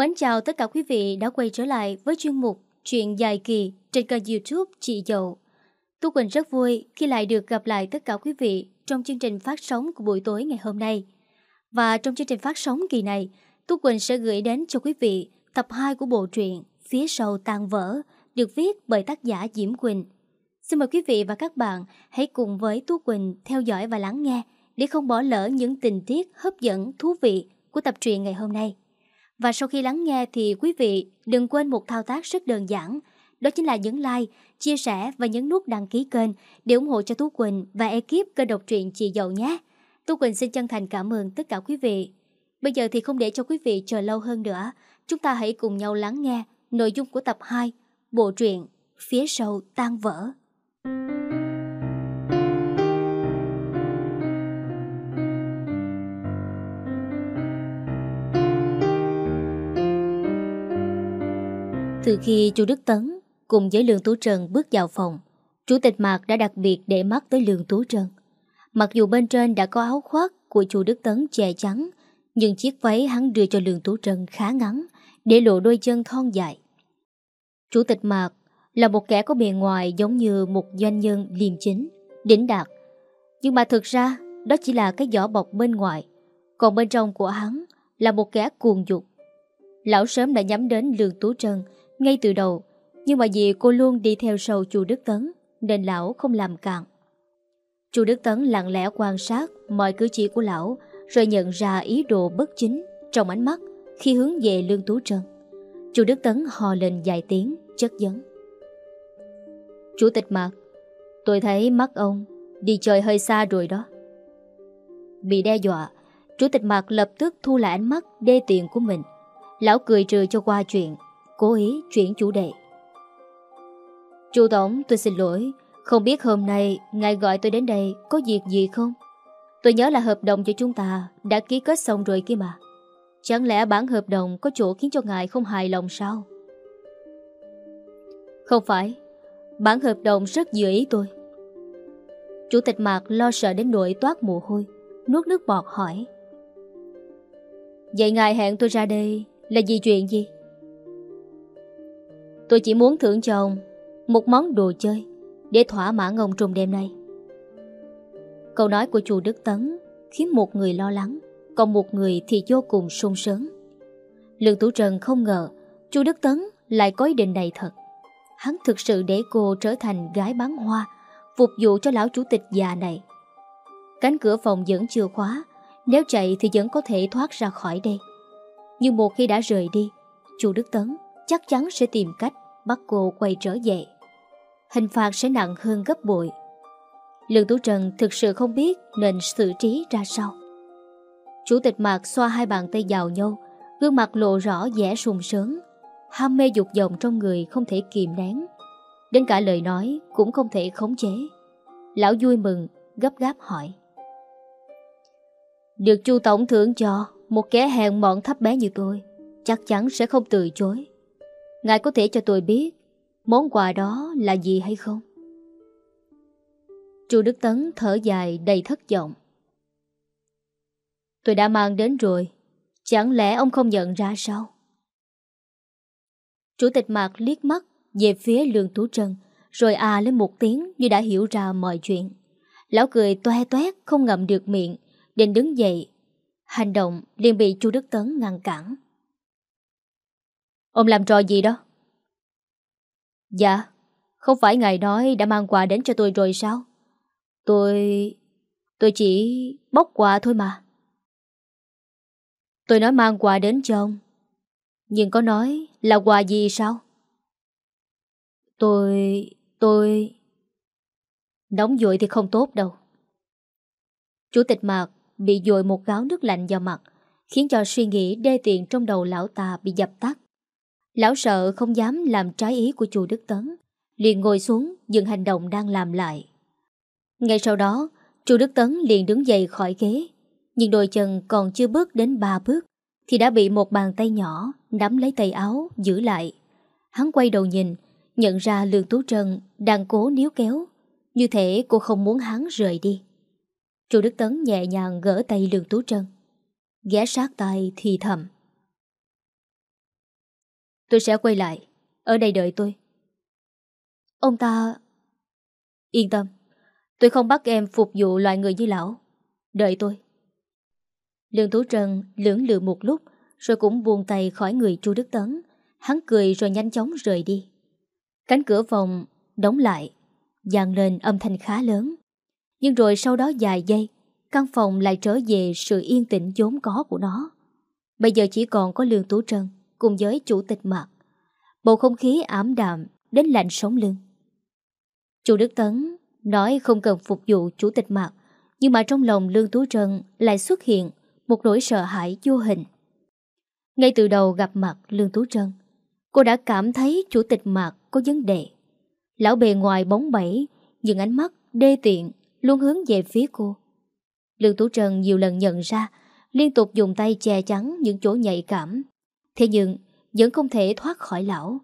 Mến chào tất cả quý vị đã quay trở lại với chuyên mục Chuyện dài kỳ trên kênh youtube Chị Dậu. Tú Quỳnh rất vui khi lại được gặp lại tất cả quý vị trong chương trình phát sóng của buổi tối ngày hôm nay. Và trong chương trình phát sóng kỳ này, Tú Quỳnh sẽ gửi đến cho quý vị tập 2 của bộ truyện Phía sau tan vỡ được viết bởi tác giả Diễm Quỳnh. Xin mời quý vị và các bạn hãy cùng với Tú Quỳnh theo dõi và lắng nghe để không bỏ lỡ những tình tiết hấp dẫn, thú vị của tập truyện ngày hôm nay. Và sau khi lắng nghe thì quý vị đừng quên một thao tác rất đơn giản, đó chính là nhấn like, chia sẻ và nhấn nút đăng ký kênh để ủng hộ cho Tú Quỳnh và ekip kênh độc truyện Chị Dậu nhé. Tú Quỳnh xin chân thành cảm ơn tất cả quý vị. Bây giờ thì không để cho quý vị chờ lâu hơn nữa, chúng ta hãy cùng nhau lắng nghe nội dung của tập 2, bộ truyện Phía sau tan vỡ. Từ khi chú Đức Tấn cùng với Lương Tú Trân bước vào phòng, Chủ tịch Mạc đã đặc biệt để mắt tới Lương Tú Trân. Mặc dù bên trên đã có áo khoác của chú Đức Tấn che chắn, nhưng chiếc váy hắn đưa cho Lương Tú Trân khá ngắn, để lộ đôi chân thon dài. Chủ tịch Mạc là một kẻ có bề ngoài giống như một doanh nhân liêm chính, đỉnh đạt. Nhưng mà thực ra, đó chỉ là cái vỏ bọc bên ngoài, còn bên trong của hắn là một kẻ cuồng dục. Lão sớm đã nhắm đến Lương Tú Trân ngay từ đầu, nhưng mà vì cô luôn đi theo sau chu Đức Tấn, nên lão không làm cạn. Chu Đức Tấn lặng lẽ quan sát mọi cử chỉ của lão, rồi nhận ra ý đồ bất chính trong ánh mắt khi hướng về Lương Tú Trân. Chu Đức Tấn hò lên dài tiếng, chất vấn. Chủ tịch Mạc, tôi thấy mắt ông đi chơi hơi xa rồi đó. Bị đe dọa, Chủ tịch Mạc lập tức thu lại ánh mắt đê tiện của mình. Lão cười trừ cho qua chuyện, cố ý chuyển chủ đề. Chú Tổng, tôi xin lỗi, không biết hôm nay ngài gọi tôi đến đây có việc gì không? Tôi nhớ là hợp đồng cho chúng ta đã ký kết xong rồi kia mà. Chẳng lẽ bản hợp đồng có chỗ khiến cho ngài không hài lòng sao? Không phải, bản hợp đồng rất vừa ý tôi. Chủ tịch Mạc lo sợ đến nỗi toát mồ hôi, nuốt nước bọt hỏi. Vậy ngài hẹn tôi ra đây là vì chuyện gì? Tôi chỉ muốn thưởng cho ông một món đồ chơi để thỏa mãn ông trong đêm nay. Câu nói của chùa Đức Tấn khiến một người lo lắng, còn một người thì vô cùng sung sướng. Lương Tú Trần không ngờ chu Đức Tấn lại có ý định này thật. Hắn thực sự để cô trở thành gái bán hoa, phục vụ cho lão chủ tịch già này. Cánh cửa phòng vẫn chưa khóa, nếu chạy thì vẫn có thể thoát ra khỏi đây. Nhưng một khi đã rời đi, chu Đức Tấn chắc chắn sẽ tìm cách bắt cô quay trở về. Hình phạt sẽ nặng hơn gấp bội. Lương Tú Trần thực sự không biết nên xử trí ra sao. Chủ tịch Mạc xoa hai bàn tay vào nhau, gương mặt lộ rõ vẻ sùng sướng. Ham mê dục vọng trong người không thể kìm nén. Đến cả lời nói cũng không thể khống chế. Lão vui mừng, gấp gáp hỏi. Được chu tổng thưởng cho một kẻ hèn mọn thấp bé như tôi, chắc chắn sẽ không từ chối. Ngài có thể cho tôi biết món quà đó là gì hay không? Chu Đức Tấn thở dài đầy thất vọng. Tôi đã mang đến rồi, chẳng lẽ ông không nhận ra sao? Chủ tịch Mạc liếc mắt về phía Lương Tú Trân, rồi à lên một tiếng như đã hiểu ra mọi chuyện. Lão cười toe toét không ngậm được miệng, định đứng dậy. Hành động liền bị Chu Đức Tấn ngăn cản. Ông làm trò gì đó? Dạ, không phải ngài nói đã mang quà đến cho tôi rồi sao? Tôi... tôi chỉ bốc quà thôi mà. Tôi nói mang quà đến cho ông. Nhưng có nói là quà gì sao? Tôi... tôi... Nóng dội thì không tốt đâu. Chủ tịch Mạc bị dội một gáo nước lạnh vào mặt, khiến cho suy nghĩ đê tiện trong đầu lão ta bị dập tắt. Lão sợ không dám làm trái ý của chùa Đức Tấn, liền ngồi xuống dừng hành động đang làm lại. Ngay sau đó, chùa Đức Tấn liền đứng dậy khỏi ghế, nhưng đôi chân còn chưa bước đến ba bước, thì đã bị một bàn tay nhỏ nắm lấy tay áo giữ lại. Hắn quay đầu nhìn, nhận ra Lương Tú Trân đang cố níu kéo, như thể cô không muốn hắn rời đi. Chu Đức Tấn nhẹ nhàng gỡ tay Lương Tú Trân, ghé sát tay thì thầm. Tôi sẽ quay lại. Ở đây đợi tôi. Ông ta Yên tâm. Tôi không bắt em phục vụ loại người như lão. Đợi tôi. Lương Tú Trân lưỡng lự một lúc, Rồi cũng buông tay khỏi người Chu Đức Tấn. Hắn cười rồi nhanh chóng rời đi. Cánh cửa phòng đóng lại dàn lên âm thanh khá lớn. Nhưng rồi sau đó vài giây Căn phòng lại trở về sự yên tĩnh vốn có của nó. Bây giờ chỉ còn có Lương Tú Trân. Cùng với chủ tịch mặt Bầu không khí ảm đạm Đến lạnh sống lưng Chủ Đức Tấn nói không cần phục vụ chủ tịch mặt Nhưng mà trong lòng Lương Tú Trân Lại xuất hiện một nỗi sợ hãi vô hình Ngay từ đầu gặp mặt Lương Tú Trân Cô đã cảm thấy chủ tịch Mạc có vấn đề. Lão bề ngoài bóng bẩy, nhưng ánh mắt đê tiện luôn hướng về phía cô. Lương Tú Trân nhiều lần nhận ra, liên tục dùng tay che chắn những chỗ nhạy cảm. Thế nhưng, vẫn không thể thoát khỏi lão.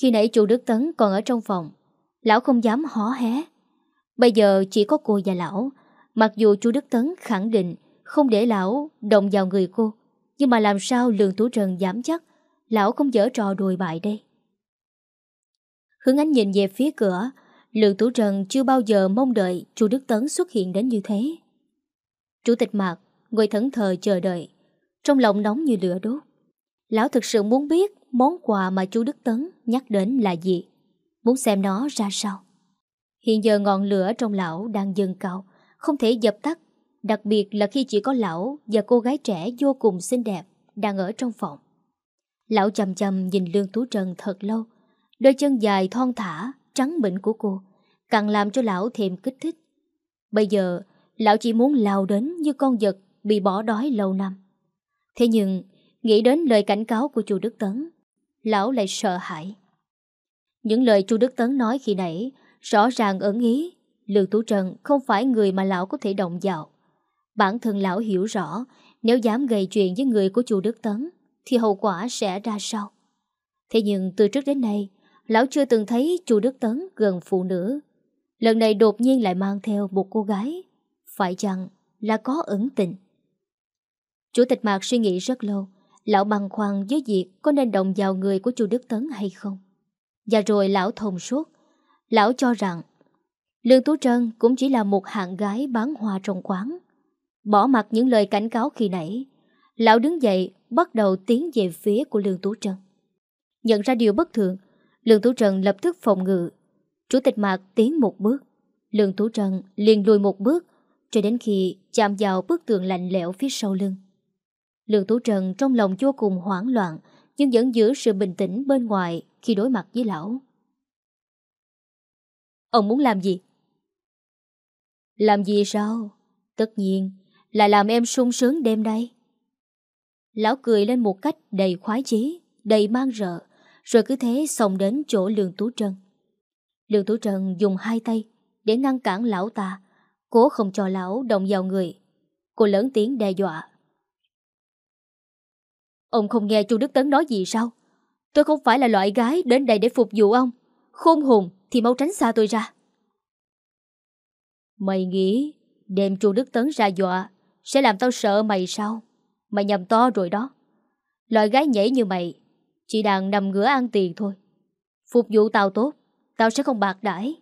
Khi nãy chú Đức Tấn còn ở trong phòng, lão không dám hó hé. Bây giờ chỉ có cô và lão, mặc dù chú Đức Tấn khẳng định không để lão động vào người cô, nhưng mà làm sao lường Tú Trần dám chắc Lão không dở trò đùi bại đây Hướng ánh nhìn về phía cửa lường Tú Trần chưa bao giờ mong đợi Chu Đức Tấn xuất hiện đến như thế Chủ tịch Mạc Ngồi thẫn thờ chờ đợi Trong lòng nóng như lửa đốt Lão thực sự muốn biết món quà mà chú Đức Tấn nhắc đến là gì. Muốn xem nó ra sao. Hiện giờ ngọn lửa trong lão đang dâng cao, Không thể dập tắt. Đặc biệt là khi chỉ có lão và cô gái trẻ vô cùng xinh đẹp Đang ở trong phòng. Lão chầm chầm nhìn Lương Tú Trần thật lâu, Đôi chân dài thon thả, Trắng mịn của cô, Càng làm cho lão thêm kích thích. Bây giờ, lão chỉ muốn lao đến Như con vật bị bỏ đói lâu năm. Thế nhưng Nghĩ đến lời cảnh cáo của chú Đức Tấn Lão lại sợ hãi Những lời chú Đức Tấn nói khi nãy Rõ ràng ẩn ý Lương Tú Trần không phải người mà lão có thể động vào Bản thân lão hiểu rõ Nếu dám gây chuyện với người của chú Đức Tấn thì hậu quả sẽ ra sao. Thế nhưng từ trước đến nay, lão chưa từng thấy chu Đức Tấn gần phụ nữ. Lần này đột nhiên lại mang theo một cô gái. Phải chăng là có ẩn tình? Chủ tịch Mạc suy nghĩ rất lâu, lão băn khoăn với việc có nên động vào người của chu Đức Tấn hay không. Và rồi lão thông suốt, lão cho rằng Lương Tú Trân cũng chỉ là một hạng gái bán hoa trong quán. Bỏ mặt những lời cảnh cáo khi nãy, lão đứng dậy bắt đầu tiến về phía của Lương Tú Trân. Nhận ra điều bất thường, Lương Tú Trân lập tức phòng ngự. Chủ tịch Mạc tiến một bước, Lương Tú Trân liền lùi một bước, cho đến khi chạm vào bức tường lạnh lẽo phía sau lưng. Lương Tú trần trong lòng vô cùng hoảng loạn, nhưng vẫn giữ sự bình tĩnh bên ngoài khi đối mặt với lão. Ông muốn làm gì? Làm gì sao? Tất nhiên là làm em sung sướng đêm nay. Lão cười lên một cách đầy khoái chí, đầy mang rợ, rồi cứ thế xông đến chỗ Lương Tú Trân. Lương Tú Trân dùng hai tay để ngăn cản lão ta, cố không cho lão động vào người. Cô lớn tiếng đe dọa. Ông không nghe chu Đức Tấn nói gì sao? Tôi không phải là loại gái đến đây để phục vụ ông. Khôn hồn thì mau tránh xa tôi ra. Mày nghĩ đem chu Đức Tấn ra dọa sẽ làm tao sợ mày sao? Mày nhầm to rồi đó Loại gái nhảy như mày Chỉ đang nằm ngửa ăn tiền thôi Phục vụ tao tốt, Tao sẽ không bạc đãi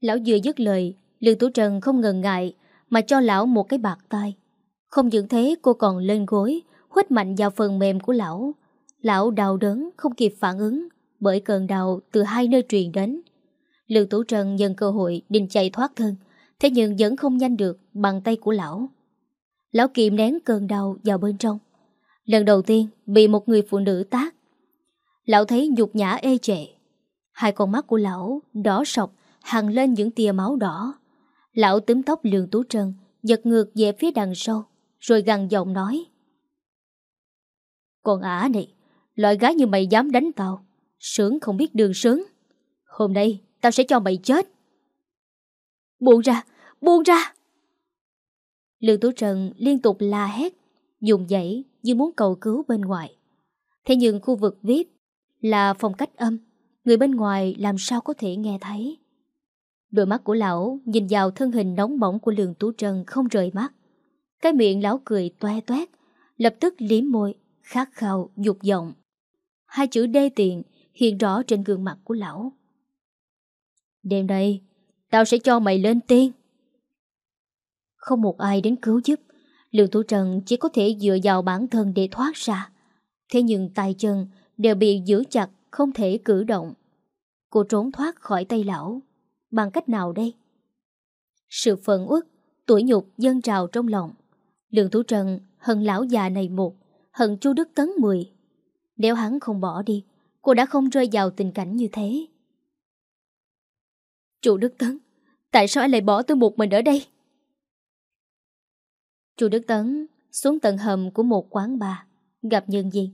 Lão vừa dứt lời, Lương Tú Trần không ngần ngại Mà cho lão một cái bạc tay Không những thế, cô còn lên gối Huết mạnh vào phần mềm của lão. Lão đau đớn, không kịp phản ứng, Bởi cơn đau từ hai nơi truyền đến. Lương Tú Trần nhân cơ hội định chạy thoát thân, Thế nhưng vẫn không nhanh được bằng tay của lão. Lão kìm nén cơn đau vào bên trong. Lần đầu tiên bị một người phụ nữ tác. Lão thấy nhục nhã ê trệ Hai con mắt của lão đỏ sọc hằng lên những tia máu đỏ. Lão túm tóc lường tú trân, Giật ngược về phía đằng sau, Rồi gằn giọng nói con ả này Loại gái như mày dám đánh tao Sướng không biết đường sướng Hôm nay tao sẽ cho mày chết Buông ra Buông ra Lương Tú Trần liên tục la hét, dùng dãy như muốn cầu cứu bên ngoài. Thế nhưng khu vực VIP là phòng cách âm, người bên ngoài làm sao có thể nghe thấy. Đôi mắt của lão nhìn vào thân hình nóng bỏng của Lương Tú Trần không rời mắt. Cái miệng lão cười toe toét, lập tức liếm môi, khát khao, dục vọng. Hai chữ đê tiện hiện rõ trên gương mặt của lão. Đêm nay, tao sẽ cho mày lên tiên. Không một ai đến cứu giúp, Lương thủ Trần chỉ có thể dựa vào bản thân để thoát ra. Thế nhưng tay chân đều bị giữ chặt, không thể cử động. Cô trốn thoát khỏi tay lão. Bằng cách nào đây? Sự phận uất, tuổi nhục dân trào trong lòng. Lương thủ Trần hận lão già này một, hận chu Đức Tấn mười. Nếu hắn không bỏ đi, cô đã không rơi vào tình cảnh như thế. chu Đức Tấn, tại sao anh lại bỏ tôi một mình ở đây? Chu Đức Tấn xuống tầng hầm của một quán bar, gặp nhân viên.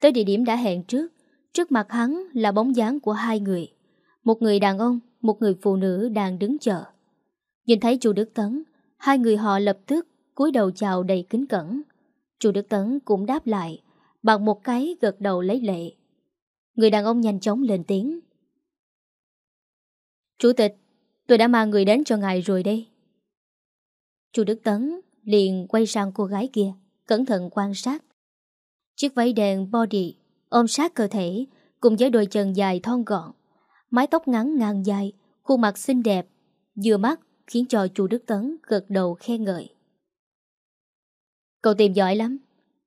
Tới địa điểm đã hẹn trước, trước mặt hắn là bóng dáng của hai người. Một người đàn ông, một người phụ nữ đang đứng chờ. Nhìn thấy chu Đức Tấn, hai người họ lập tức cúi đầu chào đầy kính cẩn. Chu Đức Tấn cũng đáp lại, bằng một cái gật đầu lấy lệ. Người đàn ông nhanh chóng lên tiếng. Chủ tịch, tôi đã mang người đến cho ngài rồi đây. Chu Đức Tấn liền quay sang cô gái kia, cẩn thận quan sát. Chiếc váy đen body ôm sát cơ thể cùng với đôi chân dài thon gọn, mái tóc ngắn ngang dài, khuôn mặt xinh đẹp, vừa mắt khiến cho chu Đức Tấn gật đầu khen ngợi. Cậu tìm giỏi lắm,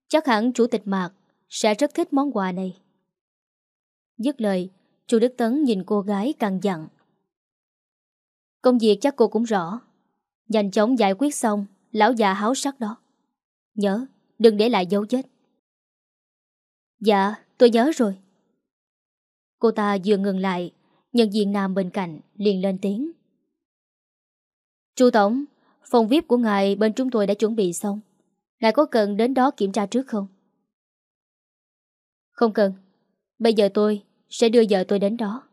chắc hẳn chủ tịch Mạc sẽ rất thích món quà này. Dứt lời, chu Đức Tấn nhìn cô gái càng dặn. Công việc chắc cô cũng rõ. Nhanh chóng giải quyết xong Lão già háo sắc đó Nhớ đừng để lại dấu vết Dạ tôi nhớ rồi Cô ta vừa ngừng lại Nhân viên nam bên cạnh liền lên tiếng Chu Tổng Phòng VIP của ngài bên chúng tôi đã chuẩn bị xong Ngài có cần đến đó kiểm tra trước không? Không cần Bây giờ tôi sẽ đưa vợ tôi đến đó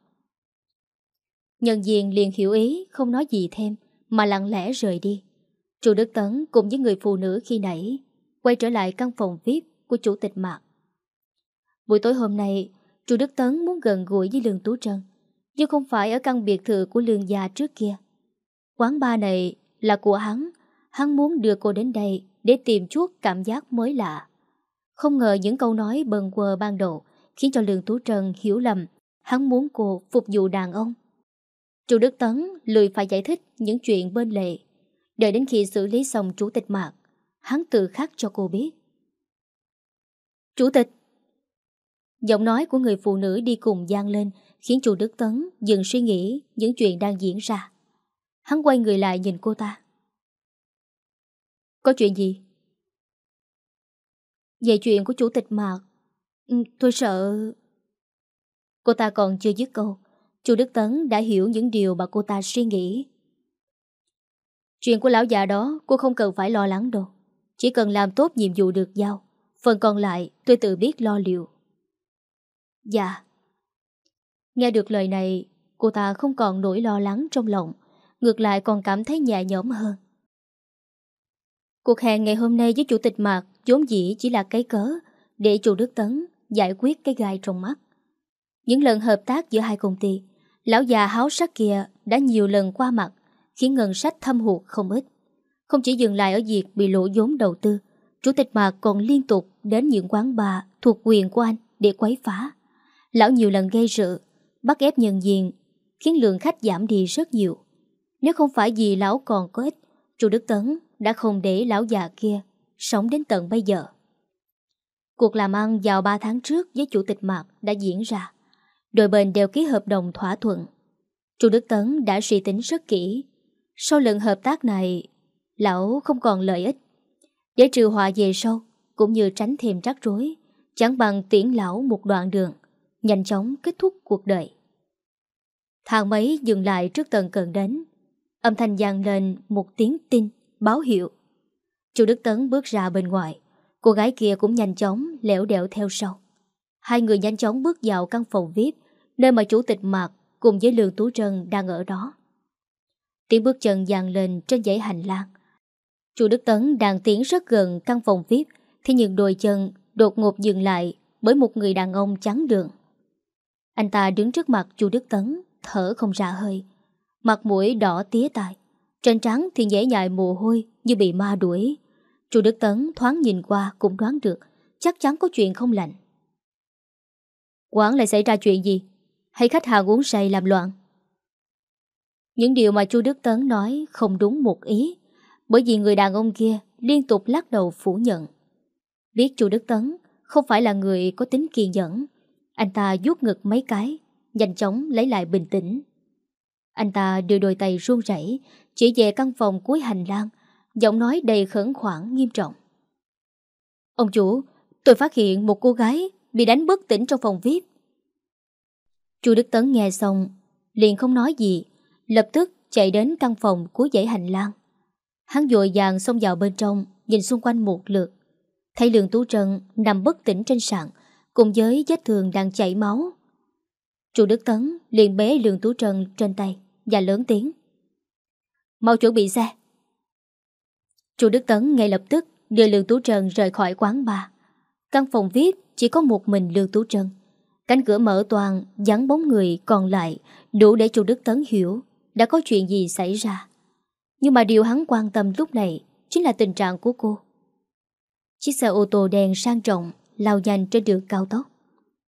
Nhân viên liền hiểu ý Không nói gì thêm Mà lặng lẽ rời đi Chu Đức Tấn cùng với người phụ nữ khi nãy quay trở lại căn phòng VIP của chủ tịch Mạc. Buổi tối hôm nay, Chu Đức Tấn muốn gần gũi với Lương Tú Trân, nhưng không phải ở căn biệt thự của Lương Gia trước kia. Quán bar này là của hắn, hắn muốn đưa cô đến đây để tìm chút cảm giác mới lạ. Không ngờ những câu nói bần quờ ban đầu khiến cho Lương Tú Trân hiểu lầm hắn muốn cô phục vụ đàn ông. Chu Đức Tấn lười phải giải thích những chuyện bên lề, Đợi đến khi xử lý xong chủ tịch Mạc Hắn tự khắc cho cô biết. Chủ tịch. Giọng nói của người phụ nữ đi cùng gian lên Khiến chủ Đức Tấn dừng suy nghĩ Những chuyện đang diễn ra. Hắn quay người lại nhìn cô ta. Có chuyện gì? Về chuyện của chủ tịch Mạc ừ, Tôi sợ Cô ta còn chưa dứt câu Chu Đức Tấn đã hiểu những điều mà cô ta suy nghĩ Chuyện của lão già đó cô không cần phải lo lắng đâu. Chỉ cần làm tốt nhiệm vụ được giao. Phần còn lại tôi tự biết lo liệu. Dạ. Nghe được lời này, cô ta không còn nỗi lo lắng trong lòng. Ngược lại còn cảm thấy nhẹ nhõm hơn. Cuộc hẹn ngày hôm nay với Chủ tịch Mạc vốn dĩ chỉ là cái cớ để chủ Đức Tấn giải quyết cái gai trong mắt. Những lần hợp tác giữa hai công ty, lão già háo sắc kia đã nhiều lần qua mặt khiến ngân sách thâm hụt không ít. Không chỉ dừng lại ở việc bị lỗ vốn đầu tư, Chủ tịch Mạc còn liên tục đến những quán bar thuộc quyền của anh để quấy phá. Lão nhiều lần gây sự, bắt ép nhân viên, khiến lượng khách giảm đi rất nhiều. Nếu không phải vì lão còn có ích, chủ Đức Tấn đã không để lão già kia sống đến tận bây giờ. Cuộc làm ăn vào 3 tháng trước với chủ tịch Mạc đã diễn ra. Đôi bên đều ký hợp đồng thỏa thuận. Chu Đức Tấn đã suy tính rất kỹ sau lần hợp tác này, lão không còn lợi ích. Để trừ họa về sau, cũng như tránh thêm rắc rối, chẳng bằng tiễn lão một đoạn đường, nhanh chóng kết thúc cuộc đời. Thang máy dừng lại trước tầng cần đến. Âm thanh vang lên một tiếng tin, báo hiệu. Chu Đức Tấn bước ra bên ngoài. Cô gái kia cũng nhanh chóng lẻo đẻo theo sau. Hai người nhanh chóng bước vào căn phòng VIP, nơi mà chủ tịch Mạc cùng với Lương Tú Trân đang ở đó. Tiếng bước chân dàn lên trên dãy hành lang. Chu Đức Tấn đang tiến rất gần căn phòng VIP, thì những đôi chân đột ngột dừng lại bởi một người đàn ông trắng đường. Anh ta đứng trước mặt Chu Đức Tấn, thở không ra hơi. Mặt mũi đỏ tía tai, trên trắng thì nhễ nhại mồ hôi như bị ma đuổi. Chu Đức Tấn thoáng nhìn qua cũng đoán được chắc chắn có chuyện không lành. Quán lại xảy ra chuyện gì? Hay khách hàng uống say làm loạn? Những điều mà chu Đức Tấn nói không đúng một ý, bởi vì người đàn ông kia liên tục lắc đầu phủ nhận. Biết chu Đức Tấn không phải là người có tính kiên nhẫn, anh ta vuốt ngực mấy cái, nhanh chóng lấy lại bình tĩnh. Anh ta đưa đôi tay run rẩy chỉ về căn phòng cuối hành lang, giọng nói đầy khẩn khoản nghiêm trọng. Ông chủ, tôi phát hiện một cô gái bị đánh bất tỉnh trong phòng VIP. Chu Đức Tấn nghe xong, liền không nói gì, lập tức chạy đến căn phòng cuối dãy hành lang. Hắn dội vàng xông vào bên trong, nhìn xung quanh một lượt. Thấy Lương Tú Trân nằm bất tỉnh trên sàn, cùng với vết thương đang chảy máu. Chu Đức Tấn liền bế Lương Tú Trân trên tay và lớn tiếng. Mau chuẩn bị xe. Chu Đức Tấn ngay lập tức đưa Lương Tú Trân rời khỏi quán bar. Căn phòng VIP chỉ có một mình Lương Tú Trân. Cánh cửa mở toàn, dán bóng người còn lại đủ để Chu Đức Tấn hiểu đã có chuyện gì xảy ra. Nhưng mà điều hắn quan tâm lúc này chính là tình trạng của cô. Chiếc xe ô tô đen sang trọng lao nhanh trên đường cao tốc.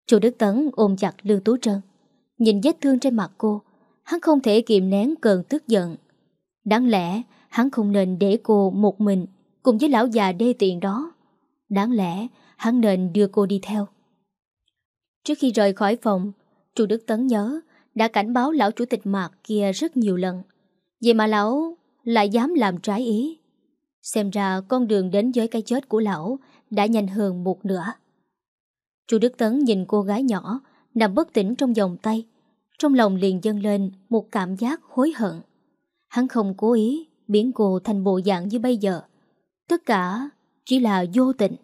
Chu Đức Tấn ôm chặt Lương Tú Trân. Nhìn vết thương trên mặt cô, hắn không thể kiềm nén cơn tức giận. Đáng lẽ hắn không nên để cô một mình cùng với lão già đê tiện đó. Đáng lẽ hắn nên đưa cô đi theo. Trước khi rời khỏi phòng, Chu Đức Tấn nhớ đã cảnh báo lão chủ tịch Mạc kia rất nhiều lần. Vậy mà lão lại dám làm trái ý. Xem ra con đường đến với cái chết của lão đã nhanh hơn một nửa. Chu Đức Tấn nhìn cô gái nhỏ nằm bất tỉnh trong vòng tay. Trong lòng liền dâng lên một cảm giác hối hận. Hắn không cố ý biến cô thành bộ dạng như bây giờ. Tất cả chỉ là vô tình.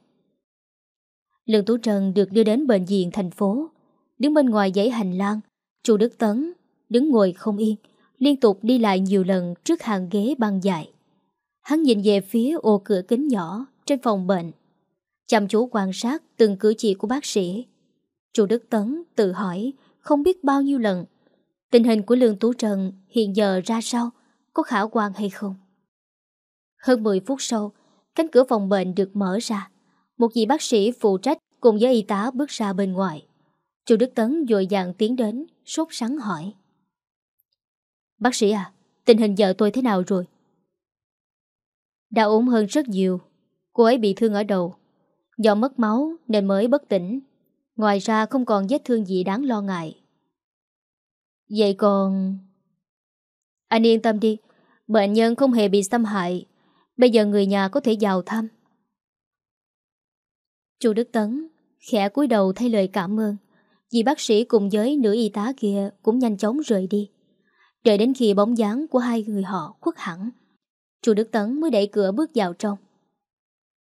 Lương Tú Trần được đưa đến bệnh viện thành phố. Đứng bên ngoài dãy hành lang, Chu Đức Tấn đứng ngồi không yên, liên tục đi lại nhiều lần trước hàng ghế băng dài. Hắn nhìn về phía ô cửa kính nhỏ trên phòng bệnh. Chăm chú quan sát từng cử chỉ của bác sĩ. Chu Đức Tấn tự hỏi không biết bao nhiêu lần tình hình của Lương Tú Trần hiện giờ ra sao, có khả quan hay không. Hơn 10 phút sau, cánh cửa phòng bệnh được mở ra. Một vị bác sĩ phụ trách cùng với y tá bước ra bên ngoài. Chu Đức Tấn dội dàng tiến đến, sốt sắng hỏi. Bác sĩ à, tình hình vợ tôi thế nào rồi? Đã ổn hơn rất nhiều. Cô ấy bị thương ở đầu. Do mất máu nên mới bất tỉnh. Ngoài ra không còn vết thương gì đáng lo ngại. Vậy còn... Anh yên tâm đi, bệnh nhân không hề bị xâm hại. Bây giờ người nhà có thể vào thăm. Chu Đức Tấn khẽ cúi đầu thay lời cảm ơn. Vì bác sĩ cùng với nữ y tá kia cũng nhanh chóng rời đi. Đợi đến khi bóng dáng của hai người họ khuất hẳn, Chu Đức Tấn mới đẩy cửa bước vào trong.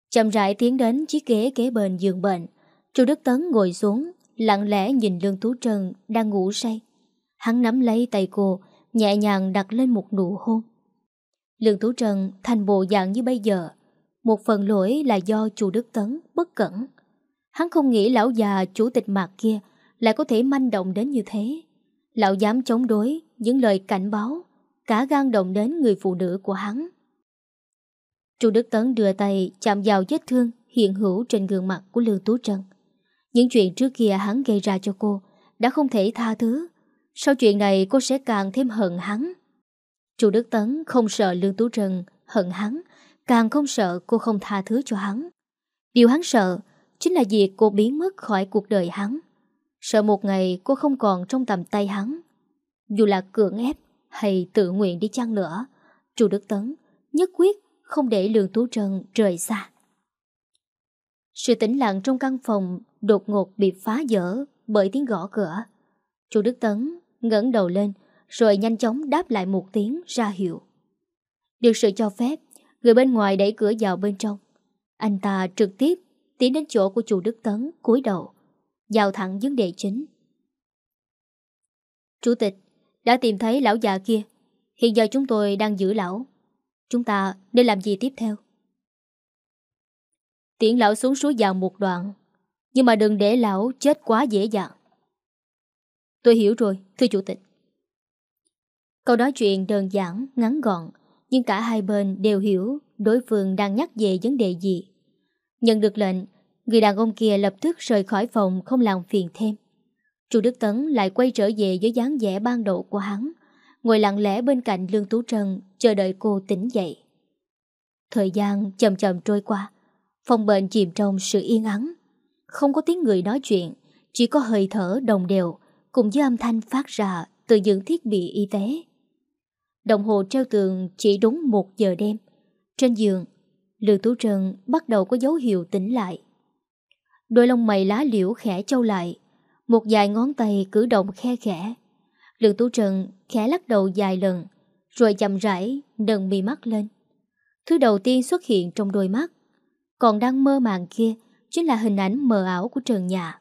Chậm rãi tiến đến chiếc ghế kế bên giường bệnh. Chu Đức Tấn ngồi xuống, lặng lẽ nhìn Lương Tú trần đang ngủ say. Hắn nắm lấy tay cô, nhẹ nhàng đặt lên một nụ hôn. Lương Tú Trần thành bộ dạng như bây giờ. Một phần lỗi là do Chu Đức Tấn bất cẩn. Hắn không nghĩ lão già chủ tịch mạc kia lại có thể manh động đến như thế. Lão dám chống đối những lời cảnh báo, cả gan động đến người phụ nữ của hắn. Chu Đức Tấn đưa tay chạm vào vết thương hiện hữu trên gương mặt của Lương Tú Trân. Những chuyện trước kia hắn gây ra cho cô đã không thể tha thứ. Sau chuyện này cô sẽ càng thêm hận hắn. Chu Đức Tấn không sợ Lương Tú Trân hận hắn, càng không sợ cô không tha thứ cho hắn. Điều hắn sợ chính là việc cô biến mất khỏi cuộc đời hắn. Sợ một ngày cô không còn trong tầm tay hắn. Dù là cưỡng ép hay tự nguyện đi chăng nữa, Chu Đức Tấn nhất quyết không để Lương Tú Trân rời xa. Sự tĩnh lặng trong căn phòng đột ngột bị phá vỡ bởi tiếng gõ cửa. Chu Đức Tấn ngẩng đầu lên rồi nhanh chóng đáp lại một tiếng ra hiệu. Được sự cho phép, người bên ngoài đẩy cửa vào bên trong. Anh ta trực tiếp tiến đến chỗ của chủ Đức Tấn cúi đầu, vào thẳng vấn đề chính. Chủ tịch, đã tìm thấy lão già kia. Hiện giờ chúng tôi đang giữ lão. Chúng ta nên làm gì tiếp theo? Tiễn lão xuống suối vào một đoạn Nhưng mà đừng để lão chết quá dễ dàng Tôi hiểu rồi, thưa chủ tịch Câu nói chuyện đơn giản, ngắn gọn Nhưng cả hai bên đều hiểu đối phương đang nhắc về vấn đề gì Nhận được lệnh Người đàn ông kia lập tức rời khỏi phòng không làm phiền thêm Chu Đức Tấn lại quay trở về với dáng vẻ ban đầu của hắn, ngồi lặng lẽ bên cạnh Lương Tú Trân chờ đợi cô tỉnh dậy. Thời gian chậm chậm trôi qua, phòng bệnh chìm trong sự yên ắng. Không có tiếng người nói chuyện, chỉ có hơi thở đồng đều cùng với âm thanh phát ra từ những thiết bị y tế. Đồng hồ treo tường chỉ đúng một giờ đêm. Trên giường, Lưu Tú Trân bắt đầu có dấu hiệu tỉnh lại. Đôi lông mày lá liễu khẽ trâu lại, một vài ngón tay cử động khe khẽ. Lưu Tú Trân khẽ lắc đầu dài lần, rồi chậm rãi nâng mi mắt lên. Thứ đầu tiên xuất hiện trong đôi mắt, còn đang mơ màng kia chính là hình ảnh mờ ảo của Trần Nhà.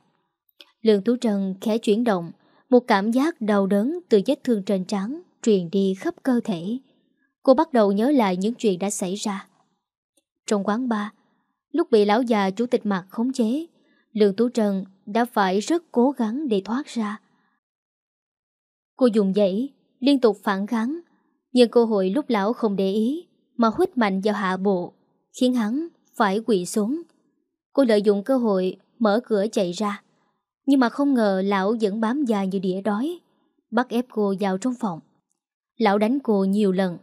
Lương Tú Trân khẽ chuyển động, một cảm giác đau đớn từ vết thương trên trắng truyền đi khắp cơ thể. Cô bắt đầu nhớ lại những chuyện đã xảy ra. Trong quán bar, lúc bị lão già chủ tịch mặt khống chế, Lương Tú trần đã phải rất cố gắng để thoát ra. Cô dùng dãy, liên tục phản kháng, nhưng cơ hội lúc lão không để ý mà huyết mạnh vào hạ bộ, khiến hắn phải quỵ xuống. Cô lợi dụng cơ hội mở cửa chạy ra, nhưng mà không ngờ lão vẫn bám dài như đĩa đói, bắt ép cô vào trong phòng. Lão đánh cô nhiều lần,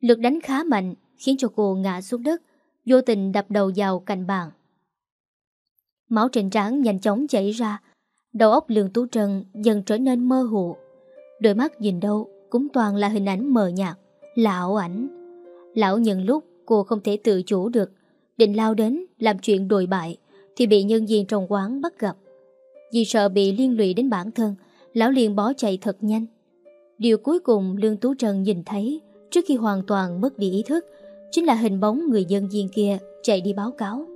lực đánh khá mạnh khiến cho cô ngã xuống đất, vô tình đập đầu vào cạnh bàn. Máu trên trán nhanh chóng chảy ra, đầu óc lường tú trần dần trở nên mơ hồ. Đôi mắt nhìn đâu cũng toàn là hình ảnh mờ nhạt, là ảo ảnh. Lão nhận lúc cô không thể tự chủ được, định lao đến làm chuyện đồi bại, thì bị nhân viên trong quán bắt gặp. Vì sợ bị liên lụy đến bản thân, lão liền bỏ chạy thật nhanh. Điều cuối cùng Lương Tú Trần nhìn thấy trước khi hoàn toàn mất đi ý thức chính là hình bóng người dân viên kia chạy đi báo cáo.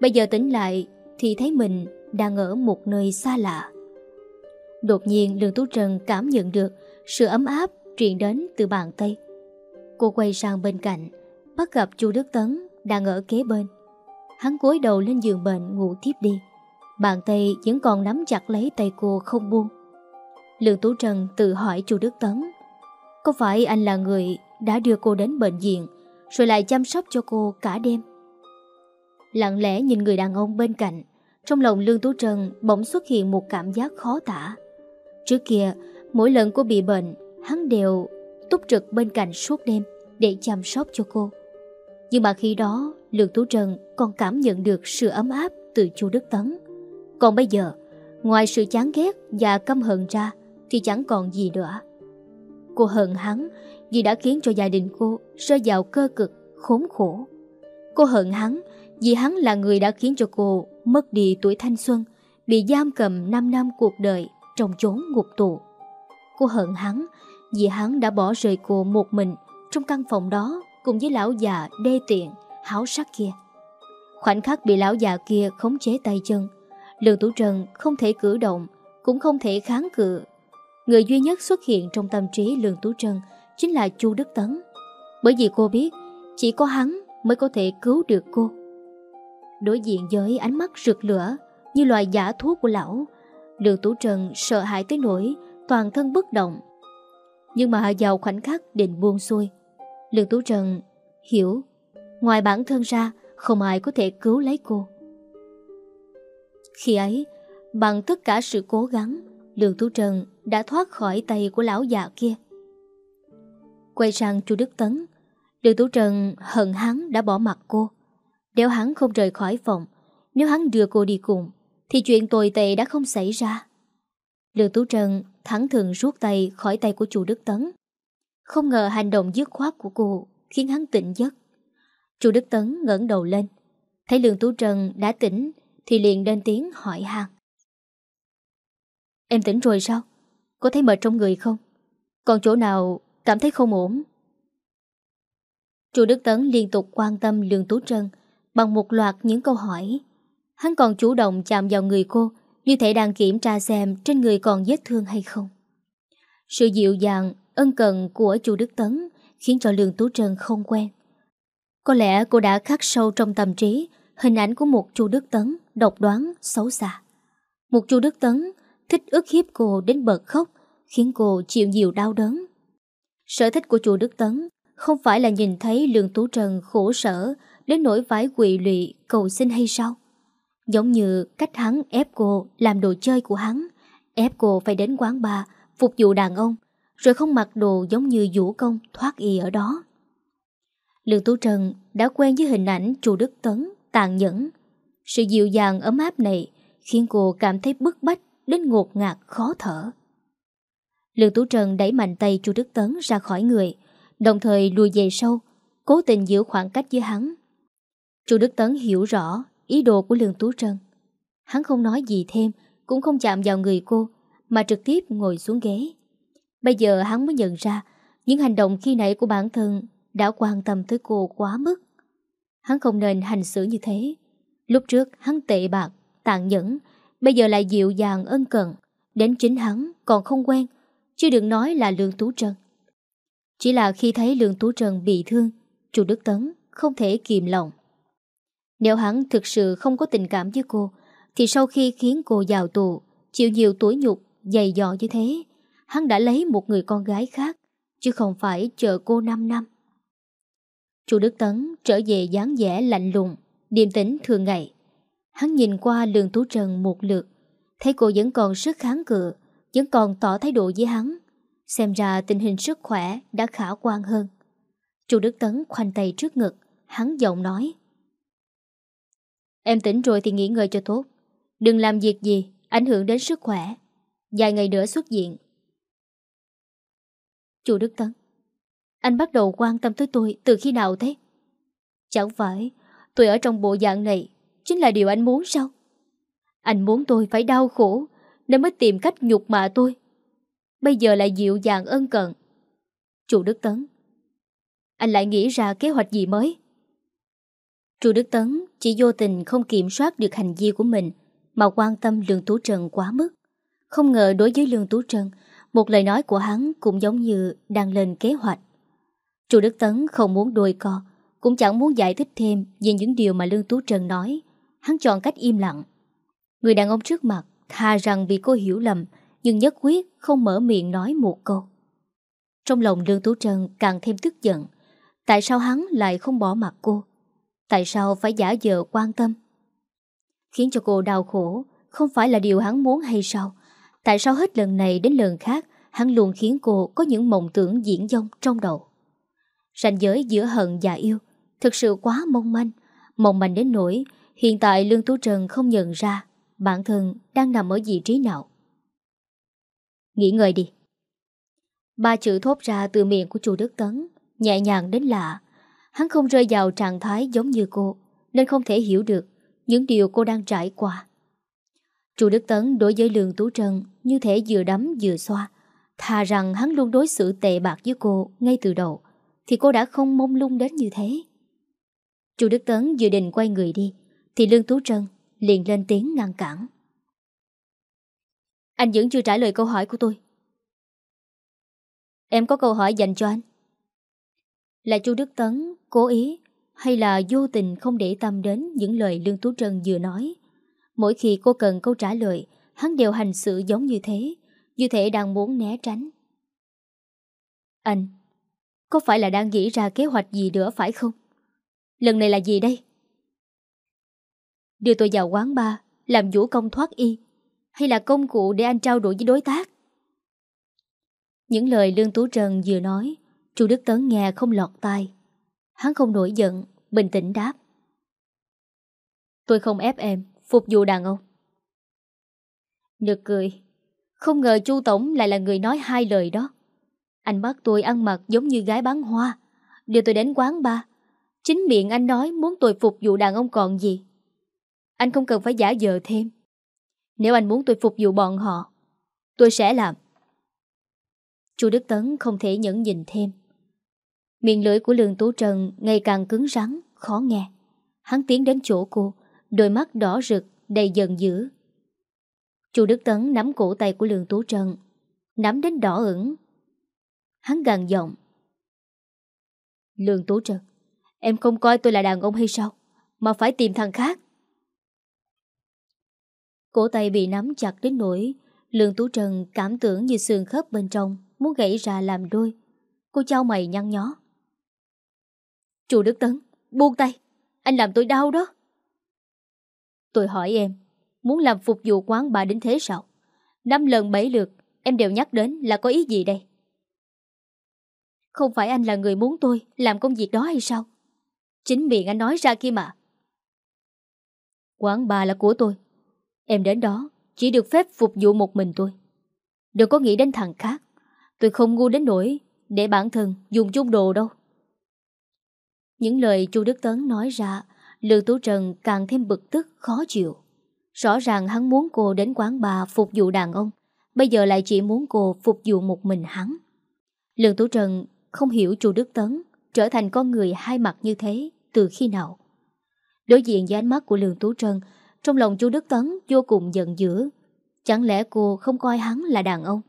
Bây giờ tỉnh lại thì thấy mình đang ở một nơi xa lạ. Đột nhiên Lương Tú Trần cảm nhận được sự ấm áp truyền đến từ bàn tay. Cô quay sang bên cạnh, bắt gặp chu Đức Tấn đang ở kế bên. Hắn cúi đầu lên giường bệnh ngủ tiếp đi. Bàn tay vẫn còn nắm chặt lấy tay cô không buông. Lương Tú Trần tự hỏi chu Đức Tấn, Có phải anh là người đã đưa cô đến bệnh viện Rồi lại chăm sóc cho cô cả đêm? Lặng lẽ nhìn người đàn ông bên cạnh, Trong lòng Lương Tú Trần bỗng xuất hiện một cảm giác khó tả. Trước kia, Mỗi lần cô bị bệnh, Hắn đều túc trực bên cạnh suốt đêm Để chăm sóc cho cô. Nhưng mà khi đó, Lương Tú Trần còn cảm nhận được sự ấm áp từ chu Đức Tấn. Còn bây giờ, Ngoài sự chán ghét và căm hận ra thì chẳng còn gì nữa. Cô hận hắn vì đã khiến cho gia đình cô rơi vào cơ cực, khốn khổ. Cô hận hắn vì hắn là người đã khiến cho cô mất đi tuổi thanh xuân, bị giam cầm 5 năm cuộc đời trong chốn ngục tù. Cô hận hắn vì hắn đã bỏ rời cô một mình trong căn phòng đó cùng với lão già đê tiện, háo sắc kia. Khoảnh khắc bị lão già kia khống chế tay chân, Lương Tú Trần không thể cử động, cũng không thể kháng cự Người duy nhất xuất hiện trong tâm trí Lương Tú Trân chính là Chu Đức Tấn. Bởi vì cô biết chỉ có hắn mới có thể cứu được cô. Đối diện với ánh mắt rực lửa như loài giả thuốc của lão, Lương Tú Trân sợ hãi tới nỗi toàn thân bất động. Nhưng mà vào khoảnh khắc định buông xuôi, Lương Tú Trân hiểu ngoài bản thân ra không ai có thể cứu lấy cô. Khi ấy, bằng tất cả sự cố gắng, Lương Tú Trân đã thoát khỏi tay của lão già kia. Quay sang chu Đức Tấn, Lương Tú Trân hận hắn đã bỏ mặt cô. Nếu hắn không rời khỏi phòng, nếu hắn đưa cô đi cùng, thì chuyện tồi tệ đã không xảy ra. Lương Tú Trân thẳng thừng rút tay khỏi tay của chu Đức Tấn. Không ngờ hành động dứt khoát của cô khiến hắn tỉnh giấc. Chu Đức Tấn ngẩng đầu lên, thấy Lương Tú Trân đã tỉnh thì liền lên tiếng hỏi han. Em tỉnh rồi sao? Có thấy mệt trong người không? Còn chỗ nào cảm thấy không ổn? Chu Đức Tấn liên tục quan tâm Lương Tú Trân bằng một loạt những câu hỏi. Hắn còn chủ động chạm vào người cô như thể đang kiểm tra xem trên người còn vết thương hay không. Sự dịu dàng, ân cần của chu Đức Tấn khiến cho Lương Tú Trân không quen. Có lẽ cô đã khắc sâu trong tâm trí hình ảnh của một chu Đức Tấn độc đoán, xấu xa. Một chu Đức Tấn thích ức hiếp cô đến bật khóc, khiến cô chịu nhiều đau đớn. Sở thích của chùa Đức Tấn không phải là nhìn thấy Lương Tú Trần khổ sở đến nỗi phải quỵ lụy cầu xin hay sao? Giống như cách hắn ép cô làm đồ chơi của hắn, ép cô phải đến quán bar phục vụ đàn ông, rồi không mặc đồ giống như vũ công thoát y ở đó. Lương Tú Trần đã quen với hình ảnh chùa Đức Tấn tàn nhẫn. Sự dịu dàng ấm áp này khiến cô cảm thấy bức bách đến ngột ngạt khó thở. Lương Tú Trần đẩy mạnh tay Chu Đức Tấn ra khỏi người, đồng thời lùi về sâu, cố tình giữ khoảng cách với hắn. Chu Đức Tấn hiểu rõ ý đồ của Lương Tú Trân. Hắn không nói gì thêm, cũng không chạm vào người cô, mà trực tiếp ngồi xuống ghế. Bây giờ hắn mới nhận ra những hành động khi nãy của bản thân đã quan tâm tới cô quá mức. Hắn không nên hành xử như thế. Lúc trước hắn tệ bạc, tàn nhẫn, bây giờ lại dịu dàng ân cần. Đến chính hắn còn không quen, chứ đừng nói là Lương Tú Trân. Chỉ là khi thấy Lương Tú Trân bị thương, chủ Đức Tấn không thể kìm lòng. Nếu hắn thực sự không có tình cảm với cô, thì sau khi khiến cô vào tù, chịu nhiều tuổi nhục, dày dò như thế, hắn đã lấy một người con gái khác, chứ không phải chờ cô 5 năm. Chu Đức Tấn trở về dáng vẻ lạnh lùng, điềm tĩnh thường ngày. Hắn nhìn qua lường tú trần một lượt, thấy cô vẫn còn sức kháng cự, vẫn còn tỏ thái độ với hắn. Xem ra tình hình sức khỏe đã khả quan hơn. Chu Đức Tấn khoanh tay trước ngực, hắn giọng nói. Em tỉnh rồi thì nghỉ ngơi cho tốt. Đừng làm việc gì, ảnh hưởng đến sức khỏe. Vài ngày nữa xuất diện. Chu Đức Tấn Anh bắt đầu quan tâm tới tôi từ khi nào thế? Chẳng phải tôi ở trong bộ dạng này chính là điều anh muốn sao? Anh muốn tôi phải đau khổ nên mới tìm cách nhục mạ tôi. Bây giờ lại dịu dàng ân cần. Chu Đức Tấn Anh lại nghĩ ra kế hoạch gì mới? Chu Đức Tấn chỉ vô tình không kiểm soát được hành vi của mình mà quan tâm Lương Tú Trần quá mức. Không ngờ đối với Lương Tú trần, một lời nói của hắn cũng giống như đang lên kế hoạch. Chu Đức Tấn không muốn đôi co, cũng chẳng muốn giải thích thêm về những điều mà Lương Tú trần nói. Hắn chọn cách im lặng. Người đàn ông trước mặt thà rằng vì cô hiểu lầm, nhưng nhất quyết không mở miệng nói một câu. Trong lòng Lương Tú Trân càng thêm tức giận. Tại sao hắn lại không bỏ mặt cô? Tại sao phải giả vờ quan tâm? Khiến cho cô đau khổ Không phải là điều hắn muốn hay sao Tại sao hết lần này đến lần khác Hắn luôn khiến cô có những mộng tưởng diễn dông trong đầu Ranh giới giữa hận và yêu Thực sự quá mong manh Mong manh đến nỗi Hiện tại Lương Tú Trần không nhận ra Bản thân đang nằm ở vị trí nào Nghỉ ngơi đi Ba chữ thốt ra từ miệng của chủ Đức Tấn Nhẹ nhàng đến lạ Hắn không rơi vào trạng thái giống như cô Nên không thể hiểu được những điều cô đang trải qua. Chu Đức Tấn đối với Lương Tú trần như thể vừa đấm vừa xoa. Thà rằng hắn luôn đối xử tệ bạc với cô ngay từ đầu, thì cô đã không mông lung đến như thế. Chu Đức Tấn dự định quay người đi, thì Lương Tú Trân liền lên tiếng ngăn cản. Anh vẫn chưa trả lời câu hỏi của tôi. Em có câu hỏi dành cho anh. Là Chu Đức Tấn cố ý hay là vô tình không để tâm đến những lời Lương Tú Trân vừa nói. Mỗi khi cô cần câu trả lời, hắn đều hành sự giống như thế, như thể đang muốn né tránh. Anh, có phải là đang nghĩ ra kế hoạch gì nữa phải không? Lần này là gì đây? Đưa tôi vào quán bar, làm vũ công thoát y, hay là công cụ để anh trao đổi với đối tác? Những lời Lương Tú Trần vừa nói, Chu Đức Tấn nghe không lọt tai. Hắn không nổi giận, bình tĩnh đáp. Tôi không ép em, phục vụ đàn ông. Nực cười. Không ngờ chu Tổng lại là người nói hai lời đó. Anh bắt tôi ăn mặc giống như gái bán hoa. Đưa tôi đến quán ba. Chính miệng anh nói muốn tôi phục vụ đàn ông còn gì. Anh không cần phải giả dờ thêm. Nếu anh muốn tôi phục vụ bọn họ, tôi sẽ làm. Chu Đức Tấn không thể nhẫn nhìn thêm. Miệng lưỡi của Lương Tú Trần ngày càng cứng rắn, khó nghe. Hắn tiến đến chỗ cô, đôi mắt đỏ rực, đầy giận dữ. Chu Đức Tấn nắm cổ tay của Lương Tú Trần, nắm đến đỏ ửng. Hắn gằn giọng. Lương Tú Trần, em không coi tôi là đàn ông hay sao, mà phải tìm thằng khác. Cổ tay bị nắm chặt đến nỗi Lương Tú Trần cảm tưởng như xương khớp bên trong muốn gãy ra làm đôi. Cô trao mày nhăn nhó. Chú Đức Tấn, buông tay, anh làm tôi đau đó. Tôi hỏi em, muốn làm phục vụ quán bà đến thế sao? Năm lần bảy lượt Em đều nhắc đến là có ý gì đây Không phải anh là người muốn tôi Làm công việc đó hay sao Chính miệng anh nói ra kia mà Quán bà là của tôi Em đến đó, Chỉ được phép phục vụ một mình tôi. Đừng có nghĩ đến thằng khác. Tôi không ngu đến nỗi Để bản thân dùng chung đồ đâu. Những lời chu Đức Tấn nói ra Lương Tú Trần càng thêm bực tức, khó chịu. Rõ ràng hắn muốn cô đến quán bà phục vụ đàn ông, Bây giờ lại chỉ muốn cô phục vụ một mình hắn. Lương Tú Trần không hiểu chu Đức Tấn Trở thành con người hai mặt như thế Từ khi nào. Đối diện với ánh mắt của Lương Tú trần trong lòng chú Đức Tấn vô cùng giận dữ. Chẳng lẽ cô không coi hắn là đàn ông?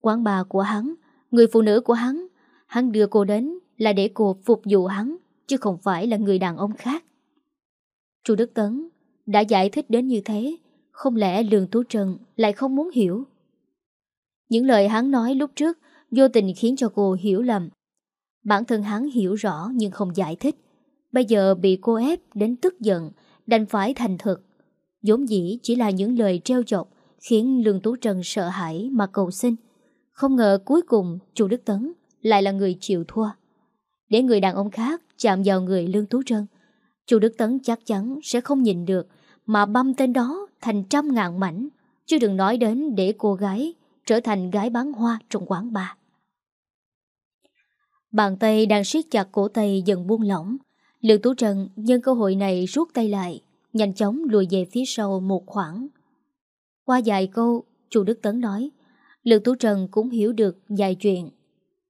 Quán bà của hắn, Người phụ nữ của hắn Hắn đưa cô đến là để cô phục vụ hắn, Chứ không phải là người đàn ông khác. Chu Đức Tấn đã giải thích đến như thế, Không lẽ Lương Tú Trần lại không muốn hiểu? Những lời hắn nói lúc trước Vô tình khiến cho cô hiểu lầm. Bản thân hắn hiểu rõ nhưng không giải thích. Bây giờ bị cô ép đến tức giận, Đành phải thành thực vốn dĩ chỉ là những lời treo chọc Khiến Lương Tú Trân sợ hãi mà cầu xin. Không ngờ cuối cùng Chu Đức Tấn lại là người chịu thua. Để người đàn ông khác chạm vào người Lương Tú Trân, Chu Đức Tấn chắc chắn sẽ không nhìn được Mà băm tên đó thành trăm ngàn mảnh, Chứ đừng nói đến để cô gái Trở thành gái bán hoa trong quán bar. Bàn tay đang siết chặt cổ tay dần buông lỏng, Lương Tú Trần nhân cơ hội này rút tay lại Nhanh chóng lùi về phía sau một khoảng. Qua vài câu, Chu Đức Tấn nói Lương Tú Trần cũng hiểu được vài chuyện.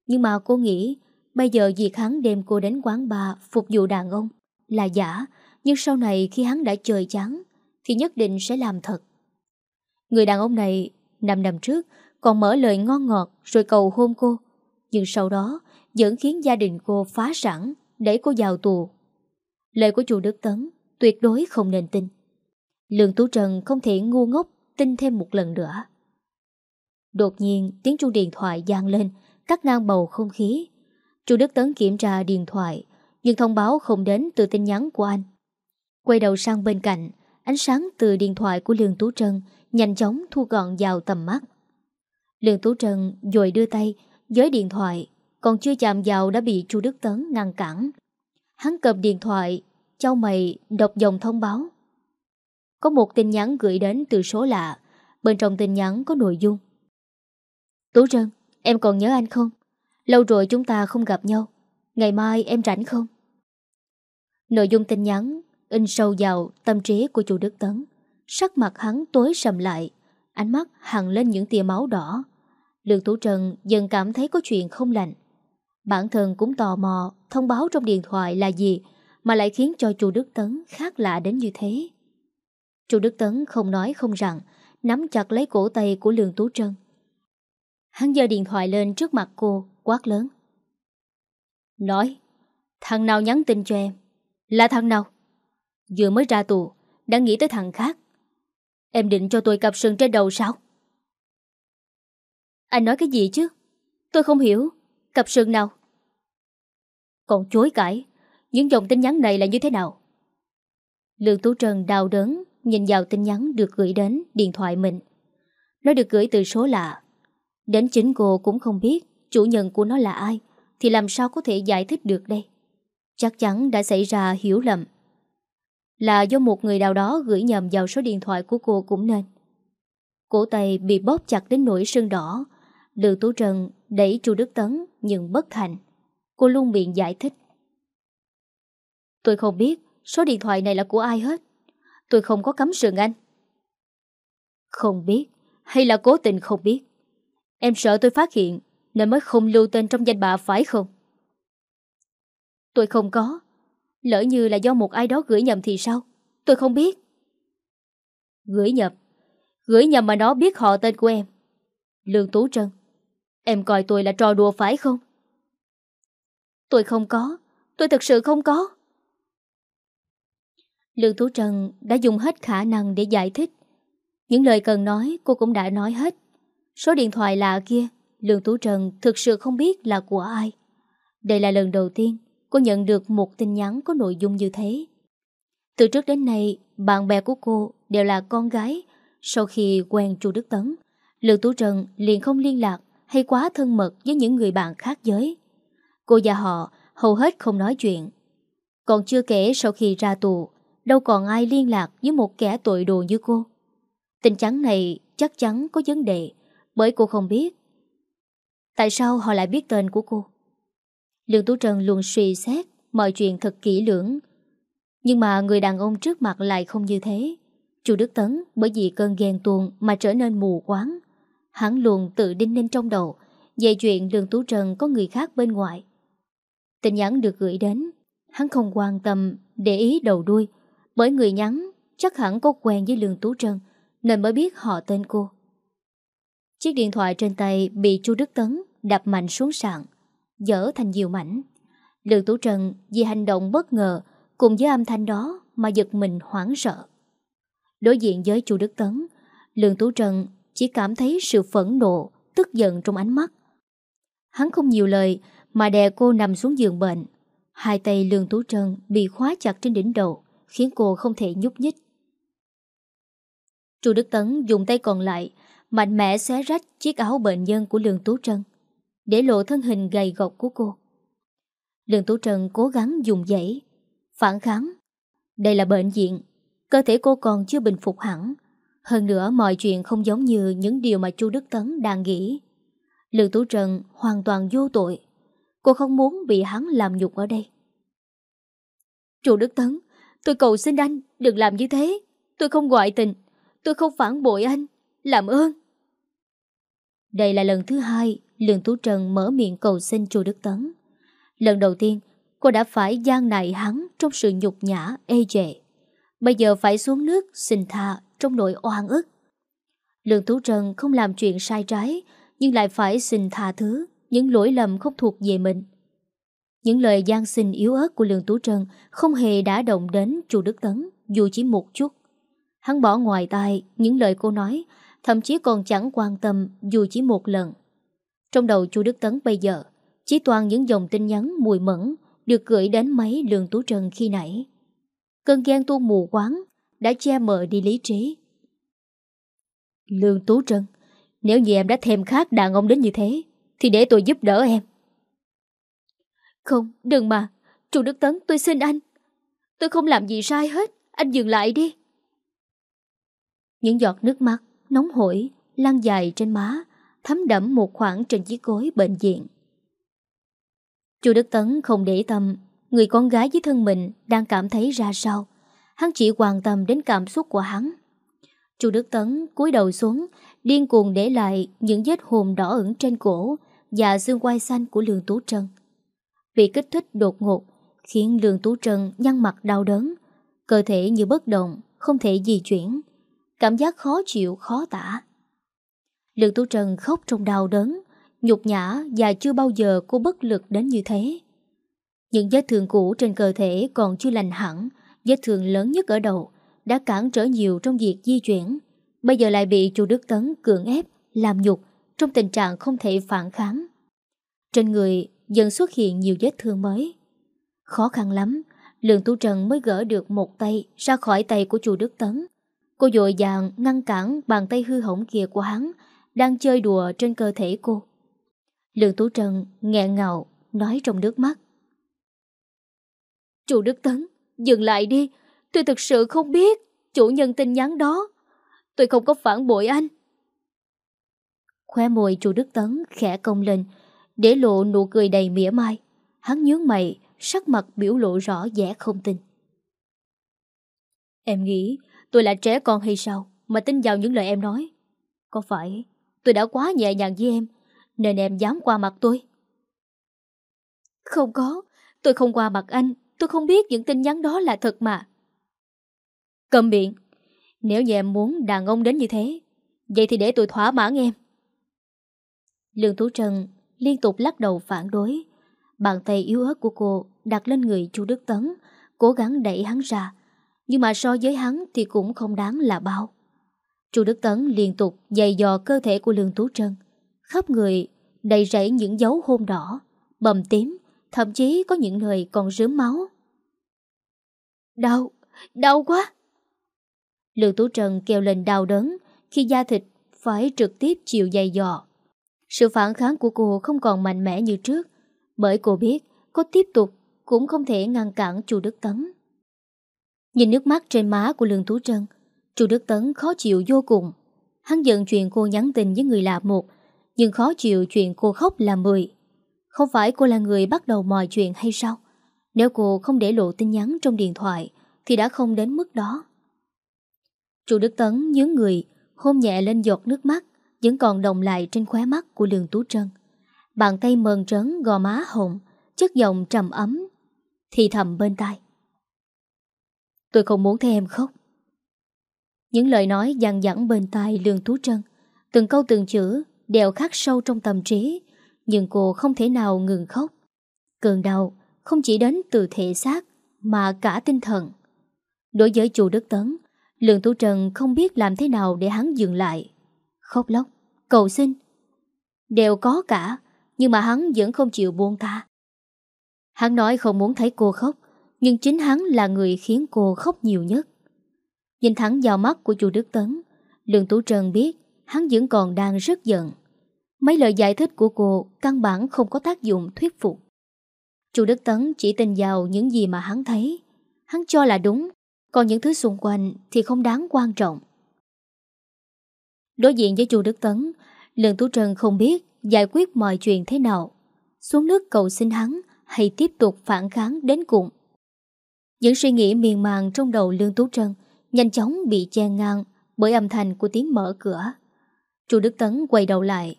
Nhưng mà cô nghĩ, Bây giờ việc hắn đem cô đến quán bar Phục vụ đàn ông Là giả, Nhưng sau này khi hắn đã trời chán, Thì nhất định sẽ làm thật. Người đàn ông này, Năm năm trước, còn mở lời ngon ngọt Rồi cầu hôn cô. Nhưng sau đó, vẫn khiến gia đình cô phá sản, Đẩy cô vào tù. Lời của chủ Đức Tấn tuyệt đối không nên tin. Lương Tú Trần không thể ngu ngốc tin thêm một lần nữa. Đột nhiên, tiếng chuông điện thoại gian lên, Cắt ngang bầu không khí. Chu Đức Tấn kiểm tra điện thoại, Nhưng thông báo không đến từ tin nhắn của anh. Quay đầu sang bên cạnh, Ánh sáng từ điện thoại của Lương Tú Trân Nhanh chóng thu gọn vào tầm mắt. Lương Tú Trân dội đưa tay Với điện thoại, Còn chưa chạm vào đã bị Chu Đức Tấn ngăn cản. Hắn cầm điện thoại Châu mày đọc dòng thông báo. Có một tin nhắn gửi đến từ số lạ. Bên trong tin nhắn có nội dung. Tú Trân, Em còn nhớ anh không? Lâu rồi chúng ta không gặp nhau. Ngày mai em rảnh không? Nội dung tin nhắn In sâu vào tâm trí của chủ Đức Tấn. Sắc mặt hắn tối sầm lại. Ánh mắt hằng lên những tia máu đỏ. Lương Tú Trần dần cảm thấy có chuyện không lành. Bản thân cũng tò mò thông báo trong điện thoại là gì mà lại khiến cho chu Đức Tấn khác lạ đến như thế. Chu Đức Tấn không nói không rằng, nắm chặt lấy cổ tay của Lương Tú Trân. Hắn giơ điện thoại lên trước mặt cô, quát lớn. Nói, thằng nào nhắn tin cho em? Là thằng nào? Vừa mới ra tù, đã nghĩ tới thằng khác. Em định cho tôi cặp sừng trên đầu sao? Anh nói cái gì chứ? Tôi không hiểu. Cặp sừng nào? Còn chối cãi những dòng tin nhắn này là như thế nào? Lương Tú Trần đau đớn Nhìn vào tin nhắn được gửi đến Điện thoại mình. Nó được gửi từ số lạ. Đến chính cô cũng không biết Chủ nhân của nó là ai, Thì làm sao có thể giải thích được đây? Chắc chắn đã xảy ra hiểu lầm. Là do một người nào đó Gửi nhầm vào số điện thoại của cô cũng nên. Cổ tay bị bóp chặt đến nỗi sưng đỏ. Lương Tú Trần đẩy Chu Đức Tấn nhưng bất thành. Cô luôn miệng giải thích. Tôi không biết số điện thoại này là của ai hết. Tôi không có cấm sừng anh. Không biết, hay là cố tình không biết. Em sợ tôi phát hiện nên mới không lưu tên trong danh bạ phải không? Tôi không có. Lỡ như là do một ai đó gửi nhầm thì sao? Tôi không biết. Gửi nhầm. Gửi nhầm mà nó biết họ tên của em. Lương Tú Trân. Em coi tôi là trò đùa phải không? Tôi không có. Tôi thật sự không có. Lương Tú Trân đã dùng hết khả năng để giải thích. Những lời cần nói cô cũng đã nói hết. Số điện thoại lạ kia, Lương Tú Trân thực sự không biết là của ai. Đây là lần đầu tiên cô nhận được một tin nhắn có nội dung như thế. Từ trước đến nay, bạn bè của cô đều là con gái. Sau khi quen Chu Đức Tấn, Lương Tú Trần liền không liên lạc hay quá thân mật với những người bạn khác giới. Cô và họ hầu hết không nói chuyện. Còn chưa kể sau khi ra tù, đâu còn ai liên lạc với một kẻ tội đồ như cô. Tình trắng này chắc chắn có vấn đề, bởi cô không biết. Tại sao họ lại biết tên của cô? Lương Tú Trần luôn suy xét mọi chuyện thật kỹ lưỡng. Nhưng mà người đàn ông trước mặt lại không như thế. Chu Đức Tấn bởi vì cơn ghen tuông mà trở nên mù quáng. Hắn luôn tự đinh ninh trong đầu về chuyện Lương Tú Trần có người khác bên ngoài. Tin nhắn được gửi đến, hắn không quan tâm để ý đầu đuôi, bởi người nhắn chắc hẳn có quen với Lương Tú Trân nên mới biết họ tên cô. Chiếc điện thoại trên tay bị Chu Đức Tấn đập mạnh xuống sàn, dở thành nhiều mảnh. Lương Tú Trân vì hành động bất ngờ cùng với âm thanh đó mà giật mình hoảng sợ. Đối diện với Chu Đức Tấn, Lương Tú Trân chỉ cảm thấy sự phẫn nộ, tức giận trong ánh mắt. Hắn không nhiều lời mà đè cô nằm xuống giường bệnh. Hai tay Lương Tú Trân bị khóa chặt trên đỉnh đầu, khiến cô không thể nhúc nhích. Chu Đức Tấn dùng tay còn lại, mạnh mẽ xé rách chiếc áo bệnh nhân của Lương Tú Trân, để lộ thân hình gầy gộc của cô. Lương Tú Trân cố gắng dùng dãy, phản kháng. Đây là bệnh viện, cơ thể cô còn chưa bình phục hẳn. Hơn nữa mọi chuyện không giống như những điều mà Chu Đức Tấn đang nghĩ. Lương Tú Trân hoàn toàn vô tội. Cô không muốn bị hắn làm nhục ở đây. Chu Đức Tấn, tôi cầu xin anh đừng làm như thế. Tôi không ngoại tình, tôi không phản bội anh. Làm ơn. Đây là lần thứ hai Lương Tú trần mở miệng cầu xin Chu Đức Tấn. Lần đầu tiên, cô đã phải gian nại hắn trong sự nhục nhã, ê dệ. Bây giờ phải xuống nước xin tha trong nỗi oan ức. Lương Tú trần không làm chuyện sai trái, nhưng lại phải xin tha thứ những lỗi lầm không thuộc về mình. Những lời gian xin yếu ớt của Lương Tú Trân không hề đã động đến chu Đức Tấn, dù chỉ một chút. Hắn bỏ ngoài tai những lời cô nói, thậm chí còn chẳng quan tâm dù chỉ một lần. Trong đầu chu Đức Tấn bây giờ, chỉ toàn những dòng tin nhắn mùi mẫn được gửi đến máy Lương Tú Trân khi nãy. Cơn ghen tu mù quáng đã che mờ đi lý trí. Lương Tú Trân, nếu như em đã thèm khát đàn ông đến như thế, thì để tôi giúp đỡ em. Không, đừng mà. Chu Đức Tấn, tôi xin anh. Tôi không làm gì sai hết. Anh dừng lại đi. Những giọt nước mắt, nóng hổi, lan dài trên má, thấm đẫm một khoảng trên chiếc gối bệnh viện. Chu Đức Tấn không để tâm người con gái với thân mình đang cảm thấy ra sao. Hắn chỉ quan tâm đến cảm xúc của hắn. Chu Đức Tấn cúi đầu xuống, điên cuồng để lại những vết hồn đỏ ửng trên cổ và xương quai xanh của Lương Tú Trân. Vì kích thích đột ngột khiến Lương Tú Trân nhăn mặt đau đớn, cơ thể như bất động, không thể di chuyển, cảm giác khó chịu khó tả. Lương Tú Trân khóc trong đau đớn, nhục nhã và chưa bao giờ cô bất lực đến như thế. Những vết thương cũ trên cơ thể còn chưa lành hẳn, vết thương lớn nhất ở đầu đã cản trở nhiều trong việc di chuyển. Bây giờ lại bị chu Đức Tấn cưỡng ép, làm nhục trong tình trạng không thể phản kháng. Trên người dần xuất hiện nhiều vết thương mới. Khó khăn lắm, Lương Tu Trần mới gỡ được một tay ra khỏi tay của chu Đức Tấn. Cô dội dàng ngăn cản bàn tay hư hỏng kia của hắn đang chơi đùa trên cơ thể cô. Lương Tú Trần nghẹn ngào nói trong nước mắt. Chủ Đức Tấn, dừng lại đi. Tôi thực sự không biết chủ nhân tin nhắn đó. Tôi không có phản bội anh. Khoe môi chủ Đức Tấn khẽ cong lên, để lộ nụ cười đầy mỉa mai. Hắn nhướng mày, sắc mặt biểu lộ rõ vẻ không tin. Em nghĩ tôi là trẻ con hay sao mà tin vào những lời em nói? Có phải tôi đã quá nhẹ nhàng với em nên em dám qua mặt tôi? Không có, tôi không qua mặt anh Tôi không biết những tin nhắn đó là thật mà. Cầm miệng. Nếu như em muốn đàn ông đến như thế, vậy thì để tôi thỏa mãn em. Lương Tú Trần liên tục lắc đầu phản đối. Bàn tay yếu ớt của cô đặt lên người chu Đức Tấn, cố gắng đẩy hắn ra. Nhưng mà so với hắn thì cũng không đáng là bao. chu Đức Tấn liên tục dày dò cơ thể của Lương Tú Trân. Khắp người đầy rẫy những dấu hôn đỏ, bầm tím, thậm chí có những nơi còn rớm máu. Đau, đau quá. Lương Tú Trần kêu lên đau đớn khi da thịt phải trực tiếp chịu dày dò. Sự phản kháng của cô không còn mạnh mẽ như trước, bởi cô biết có tiếp tục cũng không thể ngăn cản chu Đức Tấn. Nhìn nước mắt trên má của Lương Tú Trân, chu Đức Tấn khó chịu vô cùng. Hắn giận chuyện cô nhắn tin với người lạ một, nhưng khó chịu chuyện cô khóc là mười. Không phải cô là người bắt đầu mọi chuyện hay sao? Nếu cô không để lộ tin nhắn trong điện thoại thì đã không đến mức đó. Chu Đức Tấn nhớ người, hôn nhẹ lên giọt nước mắt vẫn còn đồng lại trên khóe mắt của Lương Tú Trân. Bàn tay mờn trấn gò má hồng, chất giọng trầm ấm, thì thầm bên tai. Tôi không muốn thấy em khóc. Những lời nói dằn dẳng bên tai Lương Tú Trân, từng câu từng chữ đều khắc sâu trong tâm trí, nhưng cô không thể nào ngừng khóc. Cơn đau không chỉ đến từ thể xác mà cả tinh thần. Đối với chủ Đức Tấn, Lương Tú Trân không biết làm thế nào để hắn dừng lại. Khóc lóc, cầu xin. Đều có cả, nhưng mà hắn vẫn không chịu buông tha. Hắn nói không muốn thấy cô khóc, nhưng chính hắn là người khiến cô khóc nhiều nhất. Nhìn thẳng vào mắt của chủ Đức Tấn, Lương Tú Trần biết hắn vẫn còn đang rất giận. Mấy lời giải thích của cô căn bản không có tác dụng thuyết phục. Chu Đức Tấn chỉ tin vào những gì mà hắn thấy. Hắn cho là đúng, còn những thứ xung quanh thì không đáng quan trọng. Đối diện với Chu Đức Tấn, Lương Tú Trân không biết giải quyết mọi chuyện thế nào. Xuống nước cầu xin hắn hay tiếp tục phản kháng đến cùng. Những suy nghĩ miền màng trong đầu Lương Tú Trân nhanh chóng bị che ngang bởi âm thanh của tiếng mở cửa. Chu Đức Tấn quay đầu lại,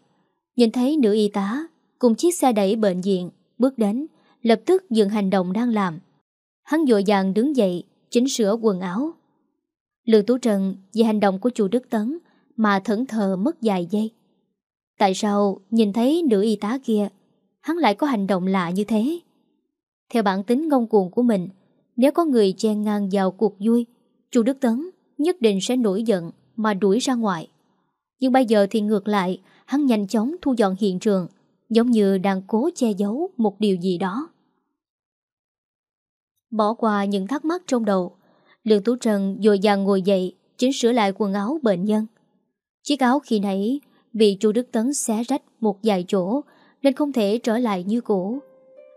nhìn thấy nữ y tá cùng chiếc xe đẩy bệnh viện bước đến, lập tức dừng hành động đang làm. Hắn dội dàng đứng dậy, chỉnh sửa quần áo. Lương Tú Trần vì hành động của chủ Đức Tấn mà thẫn thờ mất vài giây. Tại sao nhìn thấy nữ y tá kia, hắn lại có hành động lạ như thế? Theo bản tính ngông cuồng của mình, nếu có người chen ngang vào cuộc vui, chu Đức Tấn nhất định sẽ nổi giận mà đuổi ra ngoài. Nhưng bây giờ thì ngược lại, hắn nhanh chóng thu dọn hiện trường, giống như đang cố che giấu một điều gì đó. Bỏ qua những thắc mắc trong đầu, Lương Tú Trần dội dàng ngồi dậy, chỉnh sửa lại quần áo bệnh nhân. Chiếc áo khi nãy bị chu Đức Tấn xé rách một vài chỗ nên không thể trở lại như cũ.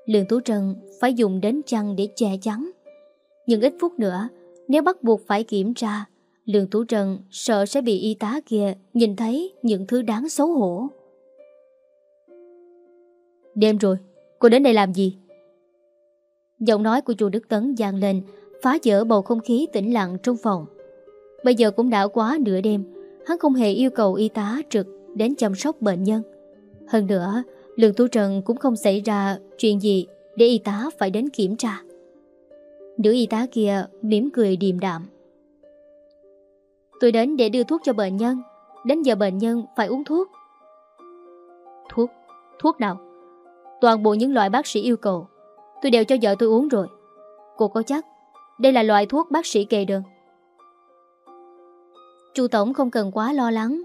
Lương Tú Trần phải dùng đến chăn để che chắn. Nhưng ít phút nữa, nếu bắt buộc phải kiểm tra, Lương Tú Trần sợ sẽ bị y tá kia nhìn thấy những thứ đáng xấu hổ. Đêm rồi, cô đến đây làm gì? Giọng nói của chu Đức Tấn gian lên Phá vỡ bầu không khí tĩnh lặng trong phòng Bây giờ cũng đã quá nửa đêm Hắn không hề yêu cầu y tá trực Đến chăm sóc bệnh nhân. Hơn nữa, Lương Tu Trần cũng không xảy ra chuyện gì Để y tá phải đến kiểm tra. Nữ y tá kia mỉm cười điềm đạm. Tôi đến để đưa thuốc cho bệnh nhân, Đến giờ bệnh nhân phải uống thuốc. Thuốc? Thuốc nào? Toàn bộ những loại bác sĩ yêu cầu. Tôi đều cho vợ tôi uống rồi. Cô có chắc Đây là loại thuốc bác sĩ kê đơn? Chu Tổng không cần quá lo lắng.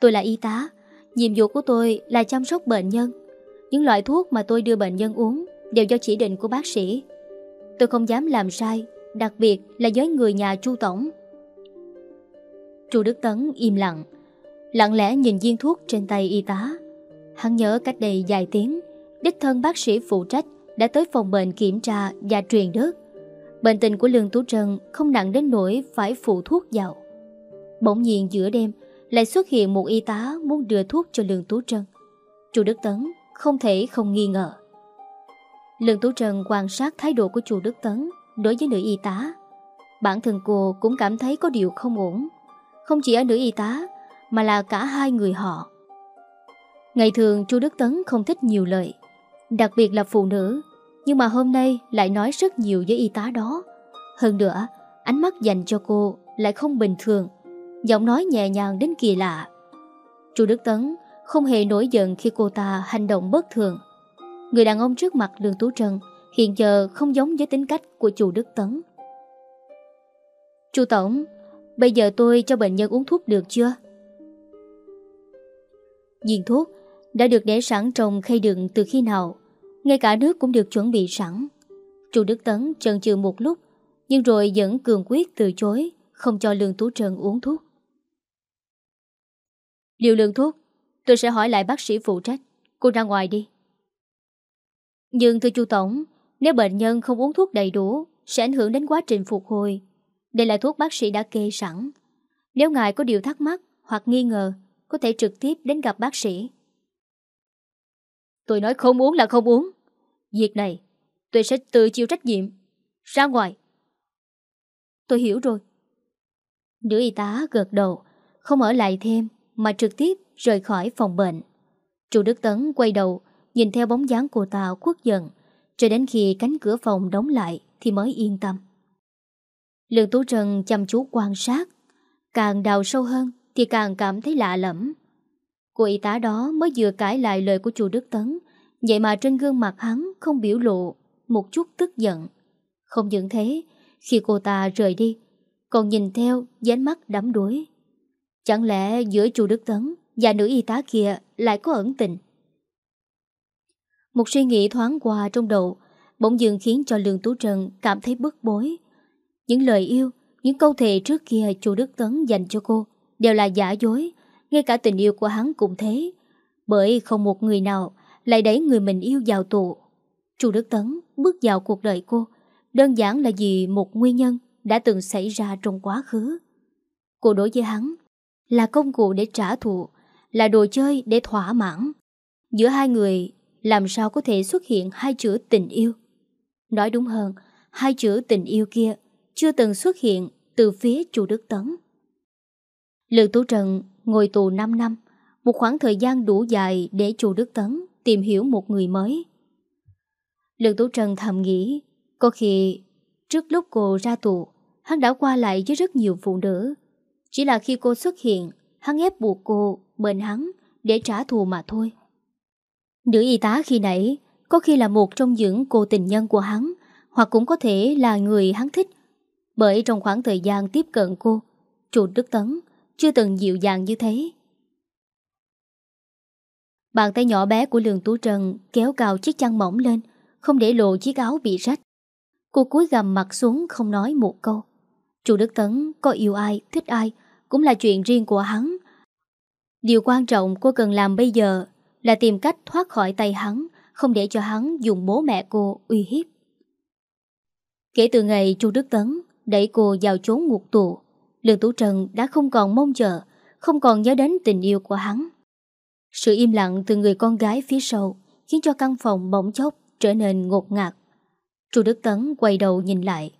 Tôi là y tá, Nhiệm vụ của tôi là chăm sóc bệnh nhân. Những loại thuốc mà tôi đưa bệnh nhân uống Đều do chỉ định của bác sĩ. Tôi không dám làm sai, Đặc biệt là với người nhà Chu Tổng. Chu Đức Tấn im lặng Lặng lẽ nhìn viên thuốc trên tay y tá. Hắn nhớ cách đây vài tiếng, Đích thân bác sĩ phụ trách đã tới phòng bệnh kiểm tra và truyền đất. Bệnh tình của Lương Tú Trân không nặng đến nỗi phải phụ thuốc vào. Bỗng nhiên giữa đêm lại xuất hiện một y tá muốn đưa thuốc cho Lương Tú Trân. Chu Đức Tấn không thể không nghi ngờ. Lương Tú Trân quan sát thái độ của chu Đức Tấn đối với nữ y tá. Bản thân cô cũng cảm thấy có điều không ổn. Không chỉ ở nữ y tá, mà là cả hai người họ. Ngày thường chu Đức Tấn không thích nhiều lời. Đặc biệt là phụ nữ Nhưng mà hôm nay lại nói rất nhiều với y tá đó Hơn nữa Ánh mắt dành cho cô lại không bình thường Giọng nói nhẹ nhàng đến kỳ lạ. Chu Đức Tấn Không hề nổi giận khi cô ta hành động bất thường. Người đàn ông trước mặt Lương Tú Trân Hiện giờ không giống với tính cách của chu Đức Tấn. Chu Tổng, Bây giờ tôi cho bệnh nhân uống thuốc được chưa? Viên thuốc đã được để sẵn trong khay đựng từ khi nào, ngay cả nước cũng được chuẩn bị sẵn. Chu Đức Tấn chần chừ một lúc, Nhưng rồi vẫn cường quyết từ chối, Không cho Lương Tú Trân uống thuốc. Liều lượng thuốc, tôi sẽ hỏi lại bác sĩ phụ trách. Cô ra ngoài đi. Nhưng thưa chu Tổng, nếu bệnh nhân không uống thuốc đầy đủ, sẽ ảnh hưởng đến quá trình phục hồi. Đây là thuốc bác sĩ đã kê sẵn. Nếu ngài có điều thắc mắc hoặc nghi ngờ, có thể trực tiếp đến gặp bác sĩ. Tôi nói không uống là không uống. Việc này, tôi sẽ tự chịu trách nhiệm. Ra ngoài. Tôi hiểu rồi. Nữ y tá gật đầu, không ở lại thêm mà trực tiếp rời khỏi phòng bệnh. Chu Đức Tấn quay đầu, nhìn theo bóng dáng cô ta khuất dần, cho đến khi cánh cửa phòng đóng lại thì mới yên tâm. Lương Tú Trần chăm chú quan sát, càng đào sâu hơn thì càng cảm thấy lạ lẫm. Cô y tá đó mới vừa cãi lại lời của chu Đức Tấn, vậy mà trên gương mặt hắn không biểu lộ một chút tức giận. Không những thế, khi cô ta rời đi, còn nhìn theo dán mắt đắm đuối. Chẳng lẽ giữa chu Đức Tấn và nữ y tá kia lại có ẩn tình? Một suy nghĩ thoáng qua trong đầu, bỗng dường khiến cho Lương Tú Trần cảm thấy bức bối. Những lời yêu, những câu thề trước kia chu Đức Tấn dành cho cô đều là giả dối, ngay cả tình yêu của hắn cũng thế. Bởi không một người nào lại đẩy người mình yêu vào tù. Chu Đức Tấn bước vào cuộc đời cô, đơn giản là vì một nguyên nhân đã từng xảy ra trong quá khứ. Cô đối với hắn là công cụ để trả thù, là đồ chơi để thỏa mãn. Giữa hai người làm sao có thể xuất hiện hai chữ tình yêu? Nói đúng hơn, hai chữ tình yêu kia chưa từng xuất hiện từ phía chu Đức Tấn. Lương Tú Trần ngồi tù 5 năm, một khoảng thời gian đủ dài để chu Đức Tấn tìm hiểu một người mới. Lương Tú Trần thầm nghĩ, có khi trước lúc cô ra tù, hắn đã qua lại với rất nhiều phụ nữ. Chỉ là khi cô xuất hiện, hắn ép buộc cô bên hắn để trả thù mà thôi. Nữ y tá khi nãy có khi là một trong những cô tình nhân của hắn, hoặc cũng có thể là người hắn thích. Bởi trong khoảng thời gian tiếp cận cô, chủ Đức Tấn chưa từng dịu dàng như thế. Bàn tay nhỏ bé của Lương Tú Trần kéo cao chiếc chăn mỏng lên, không để lộ chiếc áo bị rách. Cô cúi gầm mặt xuống không nói một câu. Chủ Đức Tấn có yêu ai, thích ai, cũng là chuyện riêng của hắn. Điều quan trọng cô cần làm bây giờ là tìm cách thoát khỏi tay hắn, không để cho hắn dùng bố mẹ cô uy hiếp. Kể từ ngày Chu Đức Tấn đẩy cô vào chốn ngục tù, Lương Tú Trần đã không còn mong chờ, không còn nhớ đến tình yêu của hắn. Sự im lặng từ người con gái phía sau khiến cho căn phòng bỗng chốc trở nên ngột ngạt. Chu Đức Tấn quay đầu nhìn lại,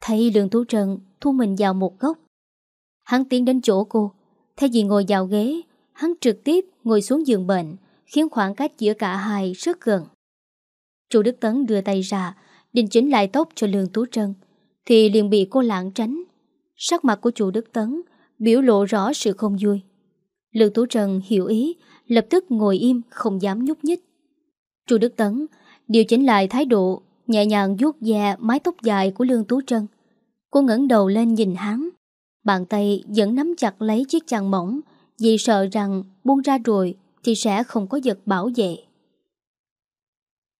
thấy Lương Tú Trần thu mình vào một góc. Hắn tiến đến chỗ cô, thay vì ngồi vào ghế, hắn trực tiếp ngồi xuống giường bệnh, khiến khoảng cách giữa cả hai rất gần. Chu Đức Tấn đưa tay ra, định chỉnh lại tóc cho Lương Tú Trân, thì liền bị cô lãng tránh. Sắc mặt của chủ Đức Tấn biểu lộ rõ sự không vui. Lương Tú Trân hiểu ý, lập tức ngồi im không dám nhúc nhích. Chu Đức Tấn điều chỉnh lại thái độ, nhẹ nhàng vuốt da mái tóc dài của Lương Tú Trân. Cô ngẩng đầu lên nhìn hắn. Bàn tay vẫn nắm chặt lấy chiếc chăn mỏng vì sợ rằng buông ra rồi thì sẽ không có vật bảo vệ.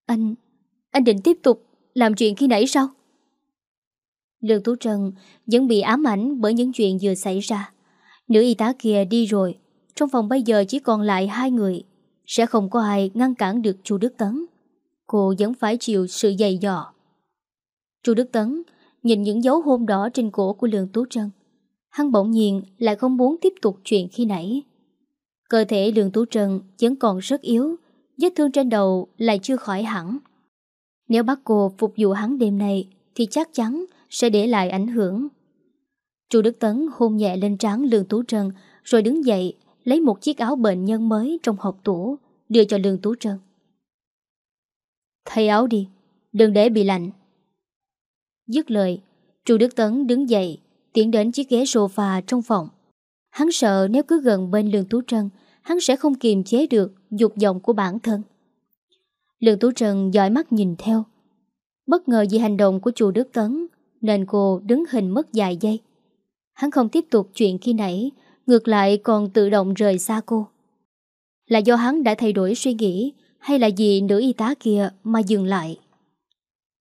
Anh, anh định tiếp tục làm chuyện khi nãy sao? Lương Tú Trân vẫn bị ám ảnh bởi những chuyện vừa xảy ra. Nữ y tá kia đi rồi, trong phòng bây giờ chỉ còn lại hai người. Sẽ không có ai ngăn cản được chu Đức Tấn. Cô vẫn phải chịu sự dày dò. chu Đức Tấn nhìn những dấu hôn đỏ trên cổ của Lương Tú Trân. Hắn bỗng nhiên lại không muốn tiếp tục chuyện khi nãy. Cơ thể Lương Tú Trân vẫn còn rất yếu, vết thương trên đầu lại chưa khỏi hẳn. Nếu bắt cô phục vụ hắn đêm nay thì chắc chắn sẽ để lại ảnh hưởng. Chu Đức Tấn hôn nhẹ lên trán Lương Tú Trân rồi đứng dậy lấy một chiếc áo bệnh nhân mới trong hộp tủ đưa cho Lương Tú Trân. Thay áo đi, đừng để bị lạnh. Dứt lời, Chu Đức Tấn đứng dậy tiến đến chiếc ghế sofa trong phòng. Hắn sợ nếu cứ gần bên Lương Tú Trân hắn sẽ không kiềm chế được dục vọng của bản thân. Lương Tú trân dõi mắt nhìn theo. Bất ngờ vì hành động của chủ Đức Tấn nên cô đứng hình mất vài giây. Hắn không tiếp tục chuyện khi nãy, ngược lại còn tự động rời xa cô. Là do hắn đã thay đổi suy nghĩ hay là vì nữ y tá kia mà dừng lại.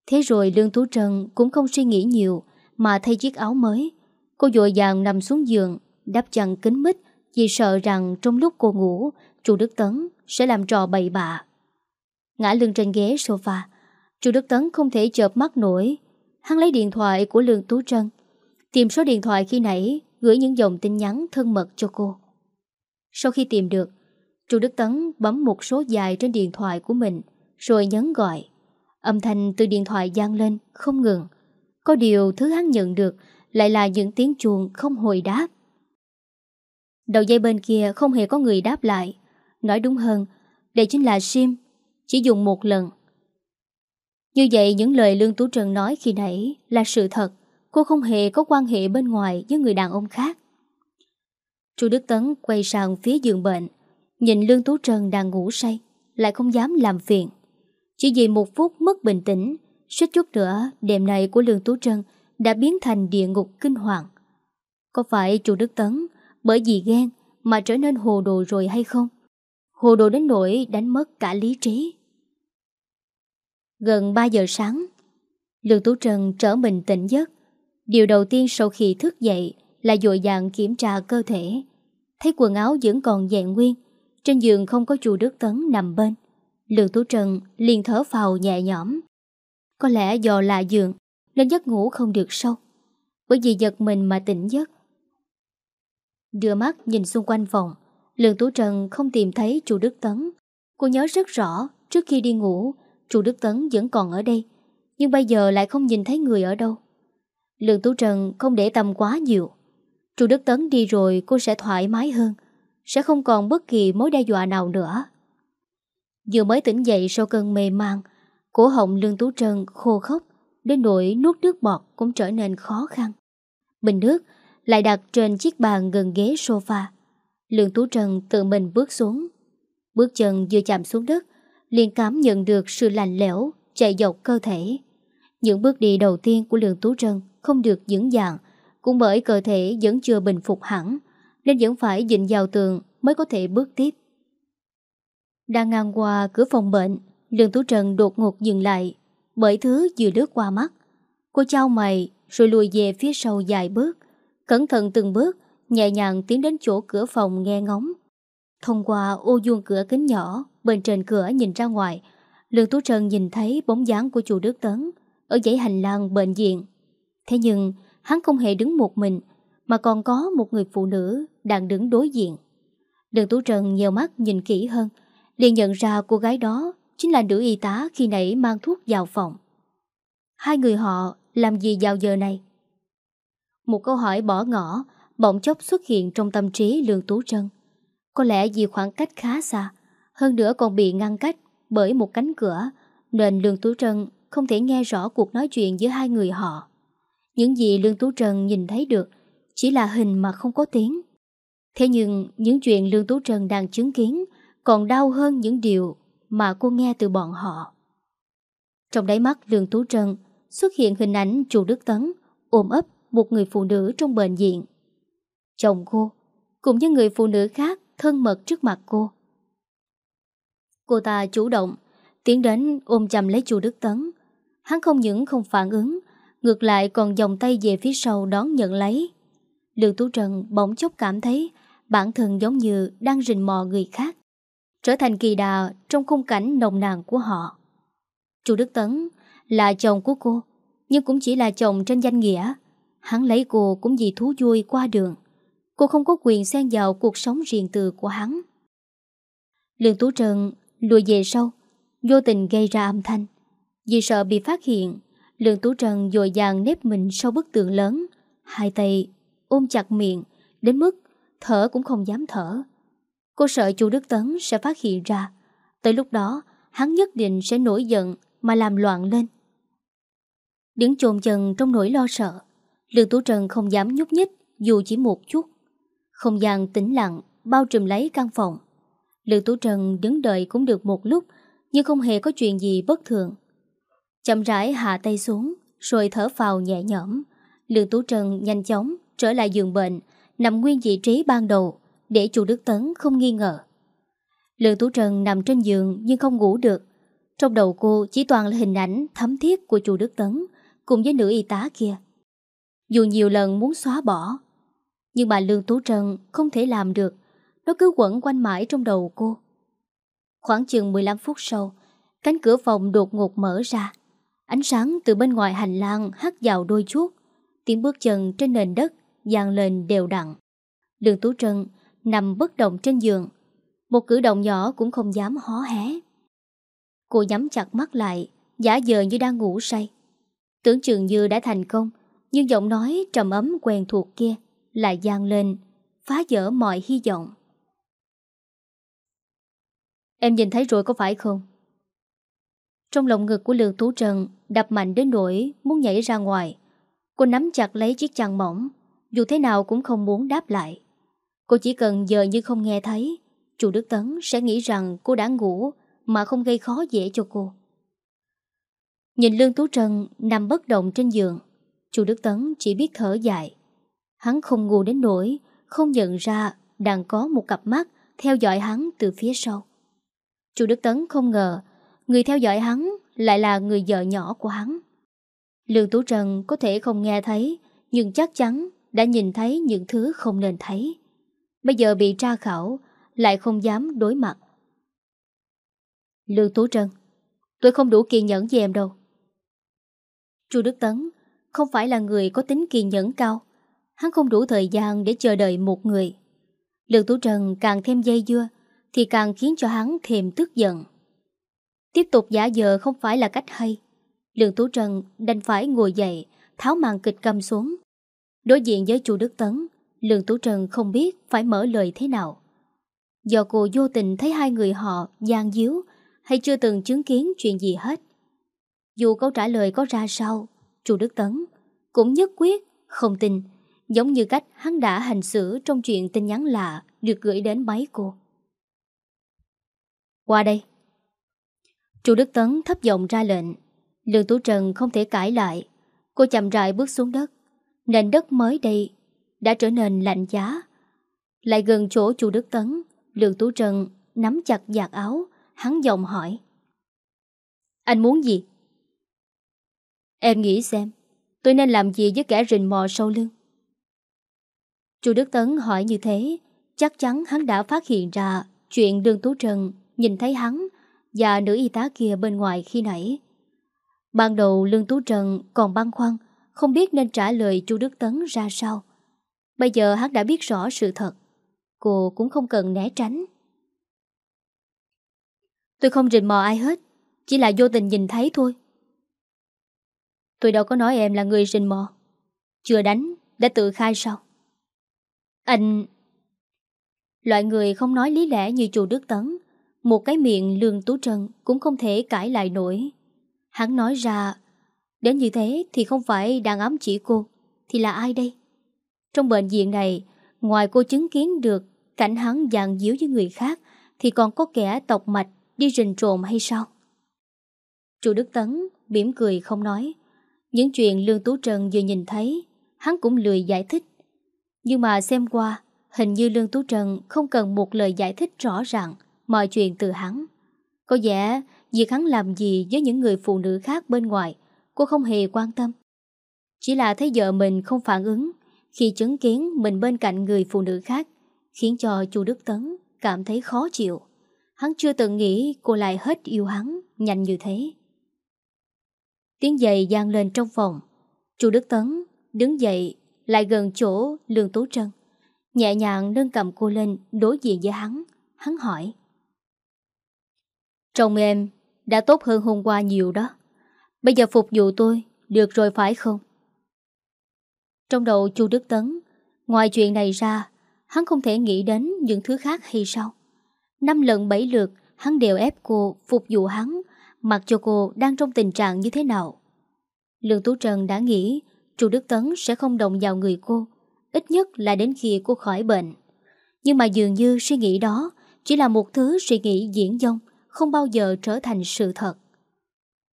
Thế rồi Lương Tú trân cũng không suy nghĩ nhiều mà thay chiếc áo mới. Cô dội dàng nằm xuống giường, đắp chăn kính mít Vì sợ rằng trong lúc cô ngủ chú Đức Tấn sẽ làm trò bậy bạ. Ngã lưng trên ghế sofa chú Đức Tấn không thể chợp mắt nổi. Hắn lấy điện thoại của Lương Tú Trân Tìm số điện thoại khi nãy Gửi những dòng tin nhắn thân mật cho cô. Sau khi tìm được Chu Đức Tấn bấm một số dài trên điện thoại của mình Rồi nhấn gọi. Âm thanh từ điện thoại gian lên Không ngừng. Có điều thứ hắn nhận được lại là những tiếng chuông không hồi đáp. Đầu dây bên kia không hề có người đáp lại. Nói đúng hơn, Đây chính là sim, Chỉ dùng một lần. Như vậy, những lời Lương Tú Trần nói khi nãy Là sự thật. Cô không hề có quan hệ bên ngoài với người đàn ông khác. Chu Đức Tấn quay sang phía giường bệnh, Nhìn Lương Tú Trần đang ngủ say, Lại không dám làm phiền. Chỉ vì một phút mất bình tĩnh, Suýt chút nữa, đêm này của Lương Tú Trân đã biến thành địa ngục kinh hoàng. Có phải chu Đức Tấn Bởi vì ghen mà trở nên hồ đồ rồi hay không? Hồ đồ đến nỗi đánh mất cả lý trí. Gần 3 giờ sáng, Lương Tú Trần trở mình tỉnh giấc. Điều đầu tiên sau khi thức dậy Là dội dàng kiểm tra cơ thể. Thấy quần áo vẫn còn dạng nguyên, Trên giường không có chu Đức Tấn nằm bên. Lương Tú Trần liền thở phào nhẹ nhõm. Có lẽ do lạ giường nên giấc ngủ không được sâu, Bởi vì giật mình mà tỉnh giấc. Đưa mắt nhìn xung quanh phòng Lương Tú trần không tìm thấy chủ Đức Tấn. Cô nhớ rất rõ, Trước khi đi ngủ chủ Đức Tấn vẫn còn ở đây, Nhưng bây giờ lại không nhìn thấy người ở đâu. Lương Tú trần không để tâm quá nhiều. Chủ Đức Tấn đi rồi cô sẽ thoải mái hơn, Sẽ không còn bất kỳ mối đe dọa nào nữa. Vừa mới tỉnh dậy sau cơn mê man, Cổ họng Lương Tú trần khô khốc. Đến nỗi nuốt nước bọt cũng trở nên khó khăn Bình nước lại đặt trên chiếc bàn gần ghế sofa. Lương Tú Trần tự mình bước xuống. Bước chân vừa chạm xuống đất, liền cảm nhận được sự lạnh lẽo chạy dọc cơ thể. Những bước đi đầu tiên của Lương Tú Trân không được vững dạng, cũng bởi cơ thể vẫn chưa bình phục hẳn, nên vẫn phải dịnh vào tường mới có thể bước tiếp. Đang ngang qua cửa phòng bệnh, Lương Tú Trần đột ngột dừng lại, bởi thứ vừa lướt qua mắt. Cô trao mày rồi lùi về phía sau dài bước, Cẩn thận từng bước, nhẹ nhàng tiến đến chỗ cửa phòng nghe ngóng. Thông qua ô vuông cửa kính nhỏ, bên trên cửa nhìn ra ngoài, Lương Tú Trân nhìn thấy bóng dáng của chủ Đức Tấn ở dãy hành lang bệnh viện. Thế nhưng, hắn không hề đứng một mình, mà còn có một người phụ nữ đang đứng đối diện. Lương Tú Trân nhiều mắt nhìn kỹ hơn, liền nhận ra cô gái đó chính là nữ y tá khi nãy mang thuốc vào phòng. Hai người họ làm gì vào giờ này? Một câu hỏi bỏ ngỏ, Bỗng chốc xuất hiện trong tâm trí Lương Tú Trân Có lẽ vì khoảng cách khá xa, Hơn nữa còn bị ngăn cách Bởi một cánh cửa, Nên Lương Tú Trân không thể nghe rõ cuộc nói chuyện giữa hai người họ Những gì Lương Tú Trân nhìn thấy được Chỉ là hình mà không có tiếng Thế nhưng những chuyện Lương Tú Trân đang chứng kiến Còn đau hơn những điều mà cô nghe từ bọn họ Trong đáy mắt Lương Tú Trân Xuất hiện hình ảnh chủ Đức Tấn Ôm ấp một người phụ nữ trong bệnh viện. Chồng cô, cùng với người phụ nữ khác thân mật trước mặt cô. Cô ta chủ động, tiến đến ôm chầm lấy chu Đức Tấn. Hắn không những không phản ứng, ngược lại còn dòng tay về phía sau đón nhận lấy. Lương Tú Trần bỗng chốc cảm thấy bản thân giống như đang rình mò người khác, trở thành kỳ đà trong khung cảnh nồng nàn của họ. Chu Đức Tấn là chồng của cô, nhưng cũng chỉ là chồng trên danh nghĩa, Hắn lấy cô cũng vì thú vui qua đường. Cô không có quyền xen vào cuộc sống riêng tư của hắn. Lương Tú Trần lùi về sau Vô tình gây ra âm thanh. Vì sợ bị phát hiện Lương Tú Trần dội dàng nếp mình sau bức tường lớn. Hai tay ôm chặt miệng Đến mức thở cũng không dám thở. Cô sợ chu Đức Tấn sẽ phát hiện ra Tới lúc đó Hắn nhất định sẽ nổi giận Mà làm loạn lên Đứng chồn chân trong nỗi lo sợ Lương Tú Trần không dám nhúc nhích dù chỉ một chút. Không gian tĩnh lặng, bao trùm lấy căn phòng. Lương Tú Trần đứng đợi cũng được một lúc, nhưng không hề có chuyện gì bất thường. Chậm rãi hạ tay xuống, rồi thở phào nhẹ nhõm. Lương Tú Trần nhanh chóng trở lại giường bệnh, nằm nguyên vị trí ban đầu, để chu Đức Tấn không nghi ngờ. Lương Tú Trần nằm trên giường nhưng không ngủ được. Trong đầu cô chỉ toàn là hình ảnh thấm thiết của chu Đức Tấn cùng với nữ y tá kia. Dù nhiều lần muốn xóa bỏ, Nhưng bà Lương Tú Trân không thể làm được Nó cứ quẩn quanh mãi trong đầu cô Khoảng chừng 15 phút sau, Cánh cửa phòng đột ngột mở ra Ánh sáng từ bên ngoài hành lang hắt vào đôi chút Tiếng bước chân trên nền đất dàn lên đều đặn Lương Tú Trân nằm bất động trên giường Một cử động nhỏ cũng không dám hó hé Cô nhắm chặt mắt lại Giả vờ như đang ngủ say Tưởng chừng như đã thành công Nhưng giọng nói trầm ấm quen thuộc kia Lại gian lên Phá vỡ mọi hy vọng Em nhìn thấy rồi có phải không? Trong lòng ngực của Lương Tú Trần đập mạnh đến nỗi muốn nhảy ra ngoài. Cô nắm chặt lấy chiếc chăn mỏng, dù thế nào cũng không muốn đáp lại. Cô chỉ cần giờ như không nghe thấy, chủ Đức Tấn sẽ nghĩ rằng cô đã ngủ mà không gây khó dễ cho cô. Nhìn Lương Tú Trân nằm bất động trên giường, chủ Đức Tấn chỉ biết thở dài. Hắn không ngu đến nỗi, không nhận ra đang có một cặp mắt theo dõi hắn từ phía sau. Chủ Đức Tấn không ngờ người theo dõi hắn lại là người vợ nhỏ của hắn. Lương Tú Trần có thể không nghe thấy, nhưng chắc chắn đã nhìn thấy những thứ không nên thấy. Bây giờ bị tra khảo, lại không dám đối mặt. Lương Tú Trân, tôi không đủ kiên nhẫn với em đâu. Chu Đức Tấn không phải là người có tính kiên nhẫn cao. Hắn không đủ thời gian để chờ đợi một người. Lương Tú trân càng thêm dây dưa, thì càng khiến cho hắn thêm tức giận. Tiếp tục giả dờ không phải là cách hay. Lương Tú trân đành phải ngồi dậy, tháo màn kịch cầm xuống. Đối diện với chu Đức Tấn, Lương Tú Trần không biết phải mở lời thế nào. Do cô vô tình thấy hai người họ gian díu hay chưa từng chứng kiến chuyện gì hết. Dù câu trả lời có ra sao, chu Đức Tấn cũng nhất quyết không tin, giống như cách hắn đã hành xử trong chuyện tin nhắn lạ được gửi đến máy cô. Qua đây. Chu Đức Tấn thấp giọng ra lệnh. Lương Tú Trần không thể cãi lại. Cô chậm rãi bước xuống đất. Nền đất mới đây đã trở nên lạnh giá. Lại gần chỗ Chu Đức Tấn, Lương Tú Trần nắm chặt giạt áo, hắn giọng hỏi. Anh muốn gì? Em nghĩ xem, tôi nên làm gì với kẻ rình mò sau lưng? Chu Đức Tấn hỏi như thế, chắc chắn hắn đã phát hiện ra chuyện Lương Tú Trần nhìn thấy hắn và nữ y tá kia bên ngoài khi nãy. Ban đầu Lương Tú Trần còn băn khoăn, không biết nên trả lời chu Đức Tấn ra sao. Bây giờ hắn đã biết rõ sự thật, cô cũng không cần né tránh. Tôi không rình mò ai hết, chỉ là vô tình nhìn thấy thôi. Tôi đâu có nói em là người rình mò. Chưa đánh, đã tự khai sao? Anh... Loại người không nói lý lẽ như chùa Đức Tấn một cái miệng Lương Tú Trân cũng không thể cãi lại nổi. Hắn nói ra, đến như thế thì không phải đang ám chỉ cô, thì là ai đây? Trong bệnh viện này, ngoài cô chứng kiến được cảnh hắn dàn díu với người khác, thì còn có kẻ tộc mạch đi rình trộm hay sao? Chủ Đức Tấn mỉm cười không nói. Những chuyện Lương Tú Trân vừa nhìn thấy, hắn cũng lười giải thích. Nhưng mà xem qua, hình như Lương Tú Trân không cần một lời giải thích rõ ràng mọi chuyện từ hắn. Có vẻ việc hắn làm gì với những người phụ nữ khác bên ngoài, cô không hề quan tâm. Chỉ là thấy vợ mình không phản ứng khi chứng kiến mình bên cạnh người phụ nữ khác, khiến cho chu Đức Tấn cảm thấy khó chịu. Hắn chưa từng nghĩ cô lại hết yêu hắn nhanh như thế. Tiếng giày gian lên trong phòng. chu Đức Tấn đứng dậy lại gần chỗ Lương Tú Trân. Nhẹ nhàng nâng cầm cô lên đối diện với hắn. Hắn hỏi. Chồng em đã tốt hơn hôm qua nhiều đó. Bây giờ phục vụ tôi, được rồi phải không? Trong đầu chu Đức Tấn, ngoài chuyện này ra, hắn không thể nghĩ đến những thứ khác hay sao? Năm lần bảy lượt, hắn đều ép cô phục vụ hắn, mặc cho cô đang trong tình trạng như thế nào. Lương Tú Trần đã nghĩ chu Đức Tấn sẽ không động vào người cô, ít nhất là đến khi cô khỏi bệnh. Nhưng mà dường như suy nghĩ đó chỉ là một thứ suy nghĩ diễn dông, không bao giờ trở thành sự thật.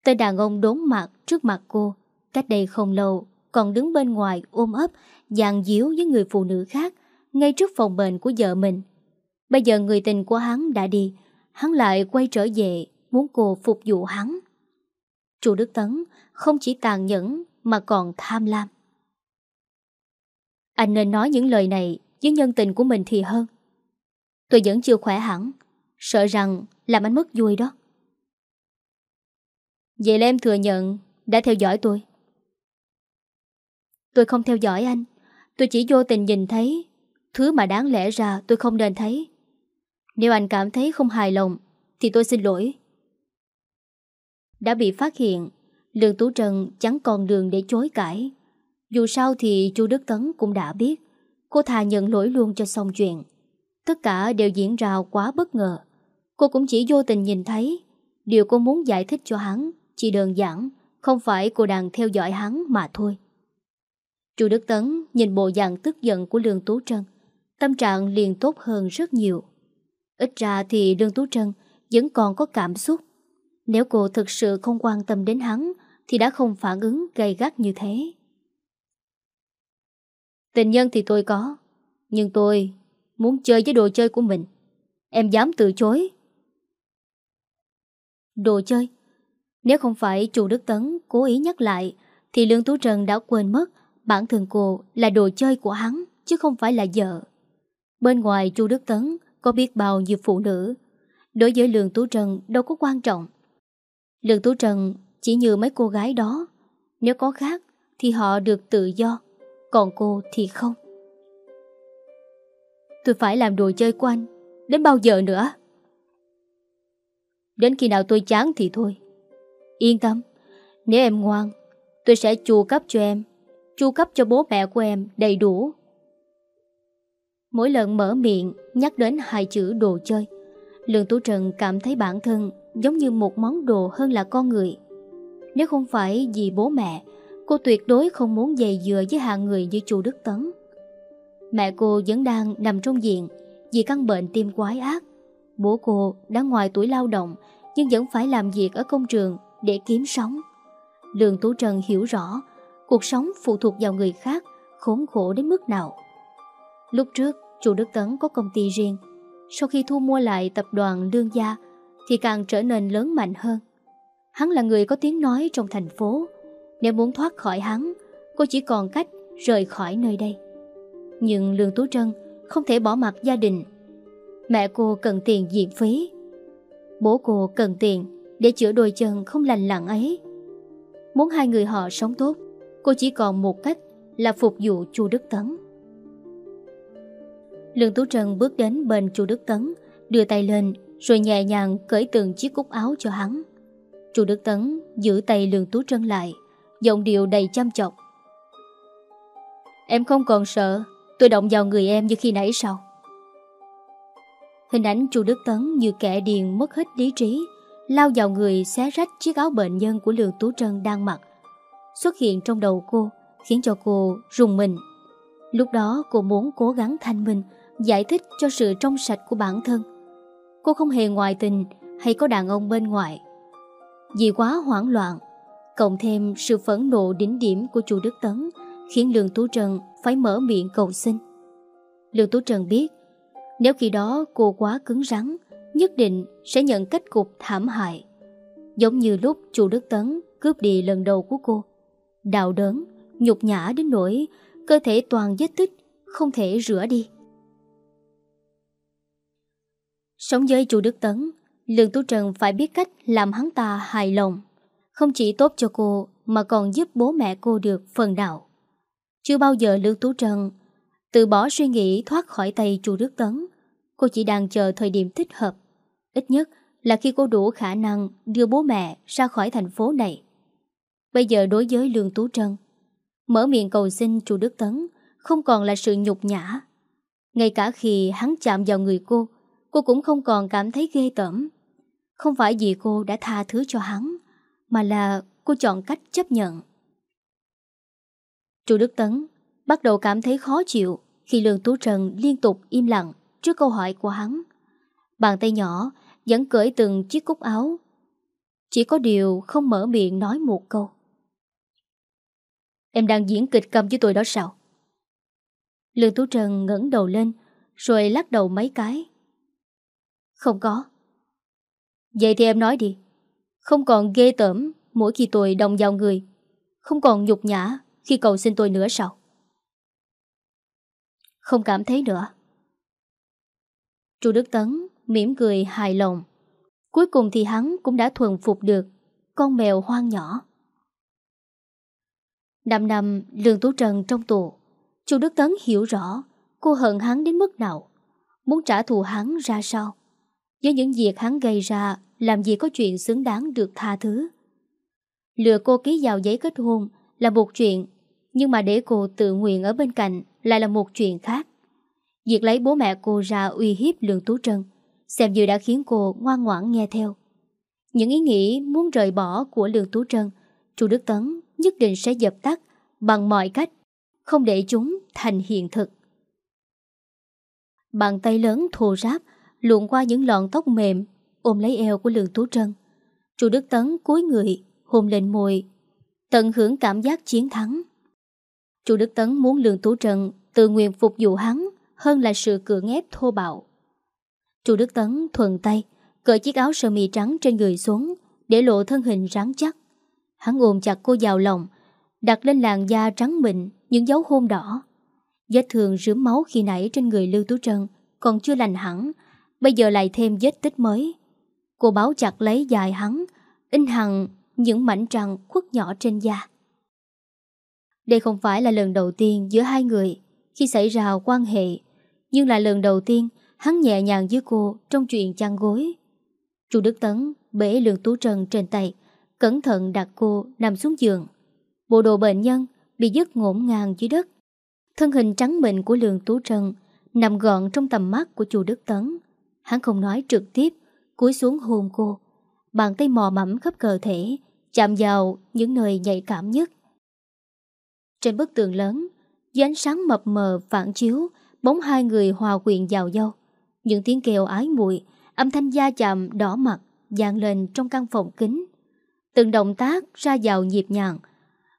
Tên đàn ông đốn mặt trước mặt cô, cách đây không lâu, còn đứng bên ngoài ôm ấp, dàn díu với người phụ nữ khác, ngay trước phòng bệnh của vợ mình. Bây giờ người tình của hắn đã đi, hắn lại quay trở về, muốn cô phục vụ hắn. Chú Đức Tấn không chỉ tàn nhẫn mà còn tham lam. Anh nên nói những lời này với nhân tình của mình thì hơn. Tôi vẫn chưa khỏe hẳn Sợ rằng làm anh mất vui đó Vậy là em thừa nhận Đã theo dõi tôi Tôi không theo dõi anh. Tôi chỉ vô tình nhìn thấy. Thứ mà đáng lẽ ra tôi không nên thấy. Nếu anh cảm thấy không hài lòng, Thì tôi xin lỗi. Đã bị phát hiện, Lương Tú Trần chẳng còn đường để chối cãi. Dù sao thì chu Đức Tấn cũng đã biết, Cô thà nhận lỗi luôn cho xong chuyện. Tất cả đều diễn ra quá bất ngờ. Cô cũng chỉ vô tình nhìn thấy. Điều cô muốn giải thích cho hắn Chỉ đơn giản, Không phải cô đang theo dõi hắn mà thôi. Chu Đức Tấn nhìn bộ dạng tức giận của Lương Tú Trân, Tâm trạng liền tốt hơn rất nhiều. Ít ra thì Lương Tú Trân Vẫn còn có cảm xúc. Nếu cô thực sự không quan tâm đến hắn, Thì đã không phản ứng gay gắt như thế. Tình nhân thì tôi có, Nhưng tôi muốn chơi với đồ chơi của mình. Em dám từ chối. Đồ chơi? Nếu không phải chủ Đức Tấn cố ý nhắc lại, Thì Lương Tú Trần đã quên mất Bản thân cô là đồ chơi của hắn, Chứ không phải là vợ. Bên ngoài chu Đức Tấn Có biết bao nhiêu phụ nữ. Đối với Lương Tú Trần đâu có quan trọng. Lương Tú Trần chỉ như mấy cô gái đó. Nếu có khác Thì họ được tự do, Còn cô thì không. Tôi phải làm đồ chơi của anh. Đến bao giờ nữa? Đến khi nào tôi chán thì thôi. Yên tâm, Nếu em ngoan, Tôi sẽ chu cấp cho em Chu cấp cho bố mẹ của em đầy đủ. Mỗi lần mở miệng Nhắc đến hai chữ đồ chơi, Lương Tú Trần cảm thấy bản thân Giống như một món đồ hơn là con người. Nếu không phải vì bố mẹ, Cô tuyệt đối không muốn dày dừa với hạng người như chu Đức Tấn. Mẹ cô vẫn đang nằm trong diện Vì căn bệnh tim quái ác. Bố cô đã ngoài tuổi lao động Nhưng vẫn phải làm việc ở công trường Để kiếm sống. Lương Tú Trần hiểu rõ Cuộc sống phụ thuộc vào người khác, Khốn khổ đến mức nào? Lúc trước, chủ Đức Tấn có công ty riêng. Sau khi thu mua lại tập đoàn Lương Gia, Thì càng trở nên lớn mạnh hơn. Hắn là người có tiếng nói trong thành phố. Nếu muốn thoát khỏi hắn, Cô chỉ còn cách rời khỏi nơi đây. Nhưng Lương Tú Trân Không thể bỏ mặt gia đình. Mẹ cô cần tiền diện phí. Bố cô cần tiền Để chữa đôi chân không lành lặng ấy. Muốn hai người họ sống tốt Cô chỉ còn một cách Là phục vụ chu Đức Tấn Lương Tú Trân bước đến bên chu Đức Tấn Đưa tay lên, Rồi nhẹ nhàng cởi từng chiếc cúc áo cho hắn. Chu Đức Tấn giữ tay Lương Tú Trân lại, Giọng điệu đầy chăm chọc. Em không còn sợ, Tôi động vào người em như khi nãy sao? Hình ảnh chu Đức Tấn như kẻ điền mất hết lý trí, Lao vào người xé rách chiếc áo bệnh nhân của Lương Tú Trân đang mặc. Xuất hiện trong đầu cô, Khiến cho cô rùng mình. Lúc đó cô muốn cố gắng thanh minh, Giải thích cho sự trong sạch của bản thân. Cô không hề ngoại tình Hay có đàn ông bên ngoài. Vì quá hoảng loạn, Cộng thêm sự phẫn nộ đỉnh điểm của chu Đức Tấn, Khiến Lương Tú Trần phải mở miệng cầu xin. Lương Tú Trần biết, Nếu khi đó cô quá cứng rắn, Nhất định sẽ nhận kết cục thảm hại. Giống như lúc chu Đức Tấn cướp đi lần đầu của cô. Đau đớn, nhục nhã đến nỗi Cơ thể toàn vết tích Không thể rửa đi. Sống với chu Đức Tấn Lương Tú Trần phải biết cách Làm hắn ta hài lòng. Không chỉ tốt cho cô Mà còn giúp bố mẹ cô được phần nào Chưa bao giờ Lương Tú Trần Từ bỏ suy nghĩ thoát khỏi tay chu Đức Tấn. Cô chỉ đang chờ thời điểm thích hợp. Ít nhất là khi cô đủ khả năng Đưa bố mẹ ra khỏi thành phố này. Bây giờ đối với Lương Tú Trân, Mở miệng cầu xin chu Đức Tấn Không còn là sự nhục nhã. Ngay cả khi hắn chạm vào người cô Cô cũng không còn cảm thấy ghê tởm. Không phải vì cô đã tha thứ cho hắn, Mà là cô chọn cách chấp nhận. Chu Đức Tấn Bắt đầu cảm thấy khó chịu Khi Lương Tú Trần liên tục im lặng Trước câu hỏi của hắn. Bàn tay nhỏ vẫn cởi từng chiếc cúc áo. Chỉ có điều không mở miệng nói một câu. Em đang diễn kịch câm với tôi đó sao? Lương Tú Trần ngẩng đầu lên, Rồi lắc đầu mấy cái Không có Vậy thì em nói đi Không còn ghê tởm mỗi khi tôi đồng vào người Không còn nhục nhã Khi cầu xin tôi nữa sao Không cảm thấy nữa Chu Đức Tấn mỉm cười hài lòng. Cuối cùng thì hắn cũng đã thuần phục được con mèo hoang nhỏ. Năm năm Lương Tú Trần trong tù, Chu Đức Tấn hiểu rõ cô hận hắn đến mức nào, muốn trả thù hắn ra sao. Với những việc hắn gây ra, làm gì có chuyện xứng đáng được tha thứ. Lừa cô ký vào giấy kết hôn là một chuyện, nhưng mà để cô tự nguyện ở bên cạnh lại là một chuyện khác. Việc lấy bố mẹ cô ra uy hiếp Lương Tú Trân, xem như đã khiến cô ngoan ngoãn nghe theo. Những ý nghĩ muốn rời bỏ của Lương Tú Trân, chu Đức Tấn nhất định sẽ dập tắt bằng mọi cách, không để chúng thành hiện thực. Bàn tay lớn thô ráp luồn qua những lọn tóc mềm ôm lấy eo của Lương Tú Trân. Chu Đức Tấn cúi người hôn lên môi, tận hưởng cảm giác chiến thắng. Chu Đức Tấn muốn Lương Tú Trân tự nguyện phục vụ hắn hơn là sự cưỡng ép thô bạo. Chu Đức Tấn thuần tay, cởi chiếc áo sơ mi trắng trên người xuống để lộ thân hình rắn chắc. Hắn ôm chặt cô vào lòng, đặt lên làn da trắng mịn những dấu hôn đỏ. Vết thương rướm máu khi nãy trên người Lưu Tú Trân còn chưa lành hẳn, bây giờ lại thêm vết tích mới. Cô báo chặt lấy dài hắn, in hằng những mảnh trăng khuất nhỏ trên da. Đây không phải là lần đầu tiên giữa hai người khi xảy ra quan hệ, nhưng là lần đầu tiên hắn nhẹ nhàng với cô trong chuyện chăn gối. Chu Đức Tấn bể lường tú trần trên tay, cẩn thận đặt cô nằm xuống giường. Bộ đồ bệnh nhân bị dứt ngổn ngang dưới đất. Thân hình trắng mịn của Lương Tú Trân nằm gọn trong tầm mắt của chu Đức Tấn. Hắn không nói trực tiếp, cúi xuống hôn cô. Bàn tay mò mẫm khắp cơ thể, chạm vào những nơi nhạy cảm nhất. Trên bức tường lớn, dưới ánh sáng mập mờ phản chiếu, bóng hai người hòa quyện vào nhau. Những tiếng kêu ái muội âm thanh da chạm đỏ mặt, dàn lên trong căn phòng kính. Từng động tác ra vào nhịp nhàng.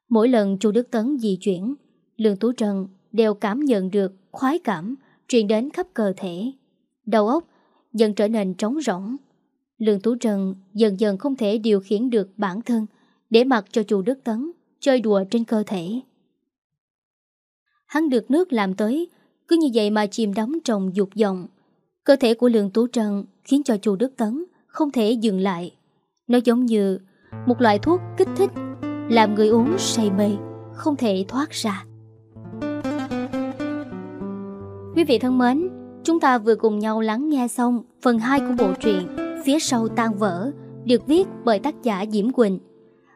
Mỗi lần chu Đức Tấn di chuyển, Lương Tú Trân đều cảm nhận được khoái cảm truyền đến khắp cơ thể. Đầu óc dần trở nên trống rỗng. Lương Tú Trân dần dần không thể điều khiển được bản thân để mặc cho chu Đức Tấn chơi đùa trên cơ thể. Hắn được nước làm tới, cứ như vậy mà chìm đắm trong dục vọng. Cơ thể của Lương Tú Trân khiến cho chu Đức Tấn không thể dừng lại. Nó giống như một loại thuốc kích thích, làm người uống say mê, không thể thoát ra. Quý vị thân mến, chúng ta vừa cùng nhau lắng nghe xong phần 2 của bộ truyện Phía sau tan vỡ, được viết bởi tác giả Diễm Quỳnh.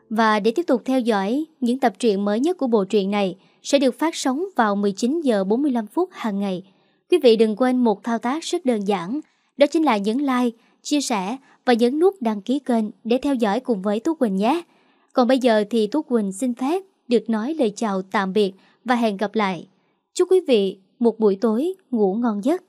Và để tiếp tục theo dõi những tập truyện mới nhất của bộ truyện này sẽ được phát sóng vào 19 giờ 45 phút hàng ngày. Quý vị đừng quên một thao tác rất đơn giản, đó chính là nhấn like, chia sẻ và nhấn nút đăng ký kênh để theo dõi cùng với Tú Quỳnh nhé. Còn bây giờ thì Tú Quỳnh xin phép được nói lời chào tạm biệt và hẹn gặp lại. Chúc quý vị một buổi tối ngủ ngon giấc.